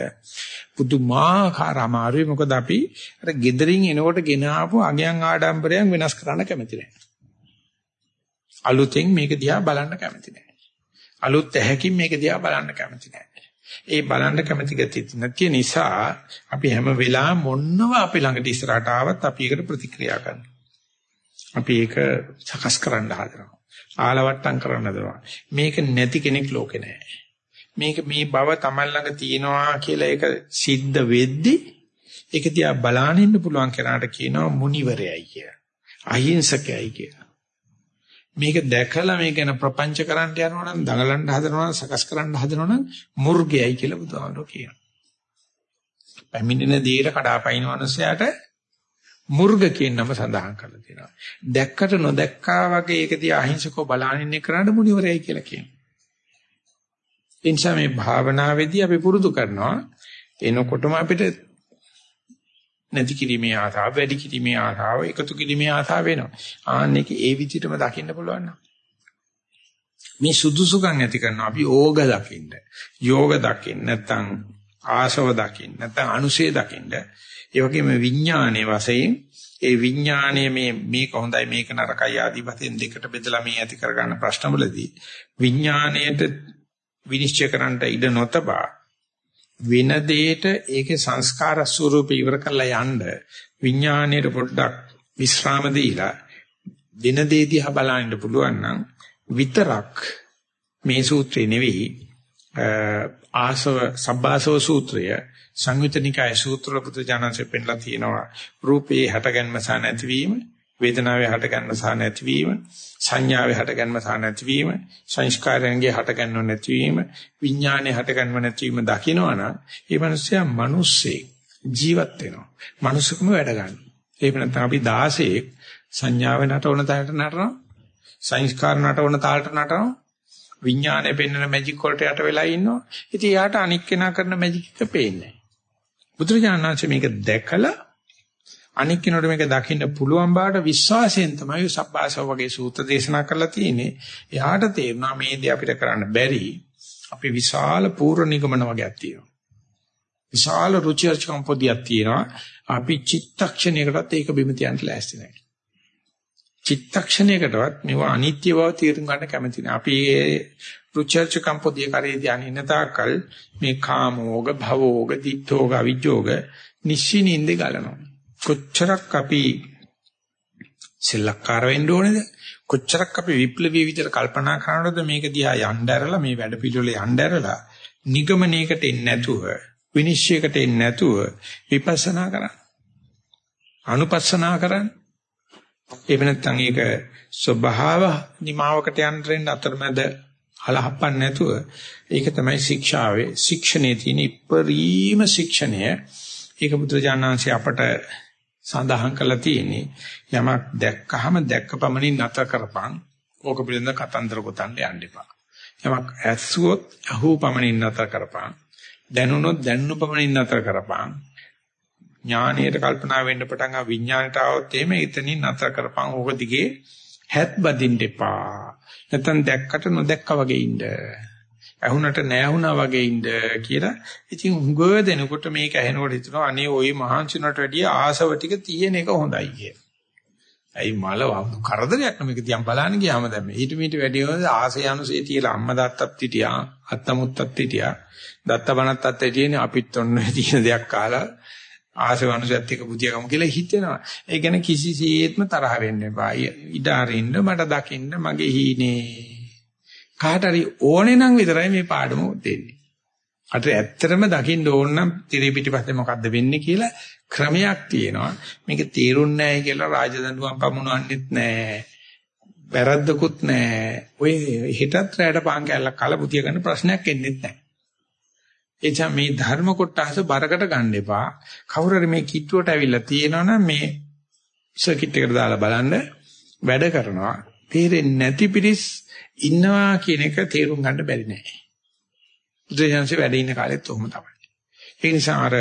පුදුමාකාර අමාරුයි. මොකද අපි අර gederin එනකොට ගෙන ආපු අගයන් ආඩම්බරයන් වෙනස් කරන්න කැමති නැහැ. අලුතෙන් මේක දිහා බලන්න කැමති නැහැ. අලුත් ඇහැකින් මේක දිහා බලන්න කැමති නැහැ. ඒ බලන්න කැමැති ගතිය නැති නිසා අපි හැම වෙලාවෙම මොනව අපි ළඟට ඉස්සරහට ආවත් අපි ඒකට ප්‍රතික්‍රියා කරනවා. අපි ඒක සකස් කරන්න හදනවා. ආලවට්ටම් කරන්න හදනවා. මේක නැති කෙනෙක් ලෝකේ නැහැ. මේක මේ බව තමයි ළඟ තියෙනවා කියලා ඒක සිද්ධ වෙද්දි ඒක දිහා බලාගෙන ඉන්න පුළුවන් කෙනාට කියනවා මුනිවරයයි කියලා. අහිංසකයයි කියලා. මේක දැකලා මේක ගැන ප්‍රපංච කරන්න යනවා නම් දඟලන්න හදනවා නම් සකස් කරන්න හදනවා නම් මුර්ගයයි කියලා බුදුහාමුදුරුවෝ කියනවා. පැමිණෙන දේර කඩාපයින් වනසයට මුර්ග කියන නම සඳහන් කරලා තියෙනවා. දැක්කට නොදැක්කා වගේ ඒක දිහා අහිංසකව බලාගෙන ඉන්න කරාට මුනිවරයයි කියලා කියනවා. එනිසා මේ භාවනාවේදී අපි පුරුදු කරනවා එනකොටම අපිට නැති කිරීමේ ආසාව වැඩි කිරීමේ ආසාව එකතු කිරීමේ ආසාව වෙනවා. ආන්න එක ඒ විදිහටම දකින්න පුළුවන් නම් මේ සුදුසුකම් ඇති කරනවා අපි ඕග දකින්න. යෝග දකින්න නැත්නම් ආසව දකින්න නැත්නම් අනුසේ දකින්න. ඒ වගේම විඥානයේ වශයෙන් ඒ විඥානයේ මේ මේක හොඳයි මේක නරකයි ආදී වශයෙන් දෙකට බෙදලා මේ ඇති කරගන්න ප්‍රශ්නවලදී විඥාණයට විනිශ්චය කරන්නට ඉඩ නොතබා වෙන දෙයට ඒකේ සංස්කාර ස්වරූපය ඉවර කරලා යන්න විඥාණයට පොඩ්ඩක් විස්රාම දීලා දින දේ දිහා බලන්න පුළුවන් නම් විතරක් මේ සූත්‍රේ නෙවෙයි ආසව සබ්බාසව සූත්‍රය සංයුතනිකාය සූත්‍ර පුත්‍ර ජානන්සේ පෙන්ලා තියෙනවා. රූපේ හටගන්ම සහ නැතිවීම වේදනාවේ හටගන්ම සහ නැතිවීම සංඥාවේ හටගන්ම සහ නැතිවීම සංස්කාරයන්ගේ හටගන්ම නැතිවීම විඥානයේ හටගන්ම නැතිවීම දකිනවනම් ඒ මිනිස්සයා මිනිස්සේ ජීවත් වෙනවා මිනිස්සුකම වැඩ ගන්න. ඒක නැත්නම් අපි 16 සංඥාවේ නටවන තාලට නටනවා සංස්කාර නටවන තාලට නටනවා විඥානයේ පෙන්වන මැජික් වලට යට වෙලා ඉන්නවා. ඉතින් යාට අනික් කෙනා කරන මැජික් එක පේන්නේ නැහැ. බුදුරජාණන් වහන්සේ මේක දැකලා අනික් කෙනෙකුට මේක දකින්න පුළුවන් බාට විශ්වාසයෙන් තමයි සබ්බාසව වගේ සූත්‍ර දේශනා කරලා තියෙන්නේ. එයාට තේරුණා මේ දේ අපිට කරන්න බැරි. අපි විශාල පූර්ව නිගමන වගේක් තියෙනවා. විශාල රුචි අරුචිකම් පොදියක් තියෙනවා. අපි චිත්තක්ෂණයකටත් ඒක බිම තියන්න ලෑස්ති නැහැ. චිත්තක්ෂණයකටවත් මේවා අනිත්‍ය බව තේරුම් ගන්න කැමති නැහැ. අපි ඒ රුචර්චකම් පොදිය කරේ ධානය තාකල් මේ කාමෝග භවෝග දිත්තෝග අවිජෝග නිශ්චිනින්ද ගලනවා. කොච්චරක් අපි සෙල්ලක්කාර වෙන්න ඕනේද? කොච්චරක් අපි විප්ලවීය විදිහට කල්පනා කරනවද මේක දිහා යන්න ඇරලා මේ වැඩ පිළිවෙල යන්න ඇරලා නිගමනයකට එන්නේ නැතුව විනිශ්චයකට එන්නේ නැතුව විපස්සනා කරන්න. අනුපස්සනා කරන්න. එහෙම නැත්නම් ඒක ස්වභාව නිමාවකට යන්න රෙන්න අතරමැද හලහප්පන්න නැතුව ඒක තමයි ශික්ෂාවේ ශික්ෂණයේ තියෙන ඉපරීම ශික්ෂණය. ඒක බුදුජානනාංශي අපට සඳහන් කරලා තියෙන්නේ යමක් දැක්කහම දැක්ක පමණින් නැතර කරපන්. ඕක පිළිබඳ කතන්දර ගොතන්න යන්න එපා. යමක් ඇස්සුවොත් අහූ පමණින් නැතර කරපන්. දැනුණොත් දැනුණු පමණින් නැතර කරපන්. ඥානීයට කල්පනා වෙන්න පටන් ආ විඥාණයට આવොත් එහෙම එතනින් නැතර කරපන්. ඕක දිගේ හැත් බදින්න එපා. නැත්තම් දැක්කට නොදැක්කා වගේ ඉන්න. ඇහුනට නැහුණා වගේ ඉන්න කියලා. ඉතින් උඟ දෙනකොට මේක ඇහෙනකොට හිතනවා අනේ ওই මහන්සිනට වැඩිය ආසව ටික තියෙන එක හොඳයි කියලා. ඇයි මල කරදරයක් නෙමෙයි දියම් බලන්න ගියාම දැන් ඊට මීට වැඩිය ආසය අනුසය තියලා අම්මා තාත්තත් හිටියා අත්තමුත්තත් හිටියා දත්ත බණත් අත්තේ තියෙන අපිත් ඔන්න තියෙන දෙයක් කාලා ආසව අනුසයත් එක්ක බුදියාගමු කියලා හිතෙනවා. ඒ කියන්නේ කිසිසේත්ම තරහ වෙන්න එපා. ඉඩ අරින්න මට දකින්න මගේ හීනේ. කාට හරි ඕනේ නම් විතරයි මේ පාඩම දෙන්නේ. අට ඇත්තටම දකින්න ඕන නම් tire පිටිපස්සේ මොකද්ද වෙන්නේ කියලා ක්‍රමයක් තියෙනවා. මේක තේරුන්නේ නැහැ කියලා රාජදඬුවම් පමුණවන්නෙත් නැහැ. වැරද්දකුත් නැහැ. ඔය හිතත් රැයට පාන් කැල්ලක් කලබුතිය ගන්න ප්‍රශ්නයක් එන්නේ නැහැ. එචා මේ ධර්ම කොටස බරකට ගන්න එපා. කවුරු හරි මේ කිට්ටුවට ඇවිල්ලා තියෙනවනම් මේ සර්කිට් එකට දාලා බලන්න වැඩ කරනවා. තේරෙන්නේ නැති පිරිස් ඉන්නවා කියන එක තේරුම් ගන්න බැරි නෑ. බුදුසසුනේ වැඩ ඉන්න කාලෙත් ඔහොම තමයි. ඒ නිසා අර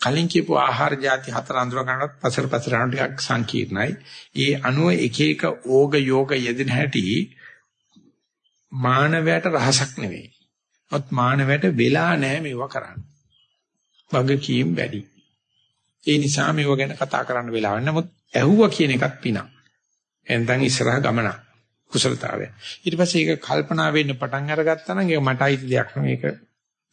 කලින් කියපු ආහාර ಜಾති හතර අඳුර ගන්නත් පසර පසර යන ටිකක් සංකීර්ණයි. ඒ අනුව එක එක ඕග යෝග යෙදෙන හැටි මානවයට රහසක් නෙවෙයි. ඔත් මානවයට වෙලා නැහැ මේවා කරන්න. වගකීම් වැඩි. ඒ නිසා මේව ගැන කතා කරන්න වෙලාවක් නමුත් ඇහුවා කියන එකත් පිනක්. එන්දන් ඉස්සරහ ගමන කුසලතාවය. ඊට පස්සේ ඒක කල්පනා වෙන්න පටන් අරගත්තා නම් ඒක මට අයිති දෙයක් නෙමෙයි ඒක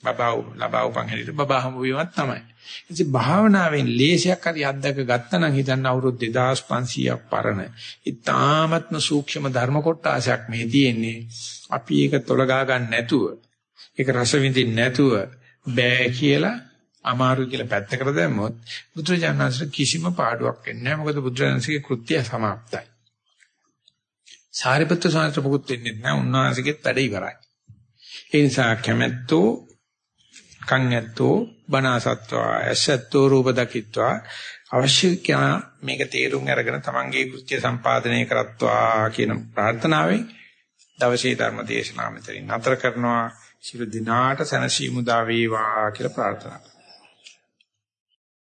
බබාව ලබාව පංගලිට බබා හමු වීමක් තමයි. ඉතින් භාවනාවෙන් ලේසියක් හරි අත්දක ගත්තා නම් හිතන්න අවුරුදු 2500ක් පරණ. ඊ타මත්ම සූක්ෂම ධර්ම කොටාසයක් මේ තියෙන්නේ. අපි ඒක තොලගා ගන්න නැතුව ඒක රස විඳින්න නැතුව බෑ කියලා අමාරු කියලා පැත්තකට දැම්මොත් බුදුරජාණන් කිසිම පාඩුවක් වෙන්නේ නැහැ. මොකද බුදුරජාණන්සේගේ කෘත්‍යය સમાප්තයි. සාරිපුත්‍ර සාන්ත මොකුත් වෙන්නේ නැහැ. උන්වහන්සේගෙත් වැඩ ඉවරයි. ඒ නිසා කැමැත්තෝ කන් ඇත්තෝ බනාසත්වා ඇසත්තෝ රූප දකිත්වා අවශ්‍ය මේක තේරුම් අරගෙන තමන්ගේ කෘත්‍ය සම්පාදනය කරත්වා කියන ප්‍රාර්ථනාවෙන් දවසේ ධර්ම දේශනාව මෙතනින් නතර කරනවා. ශිරු දිනාට සැනසීම උදා වේවා කියලා ප්‍රාර්ථනා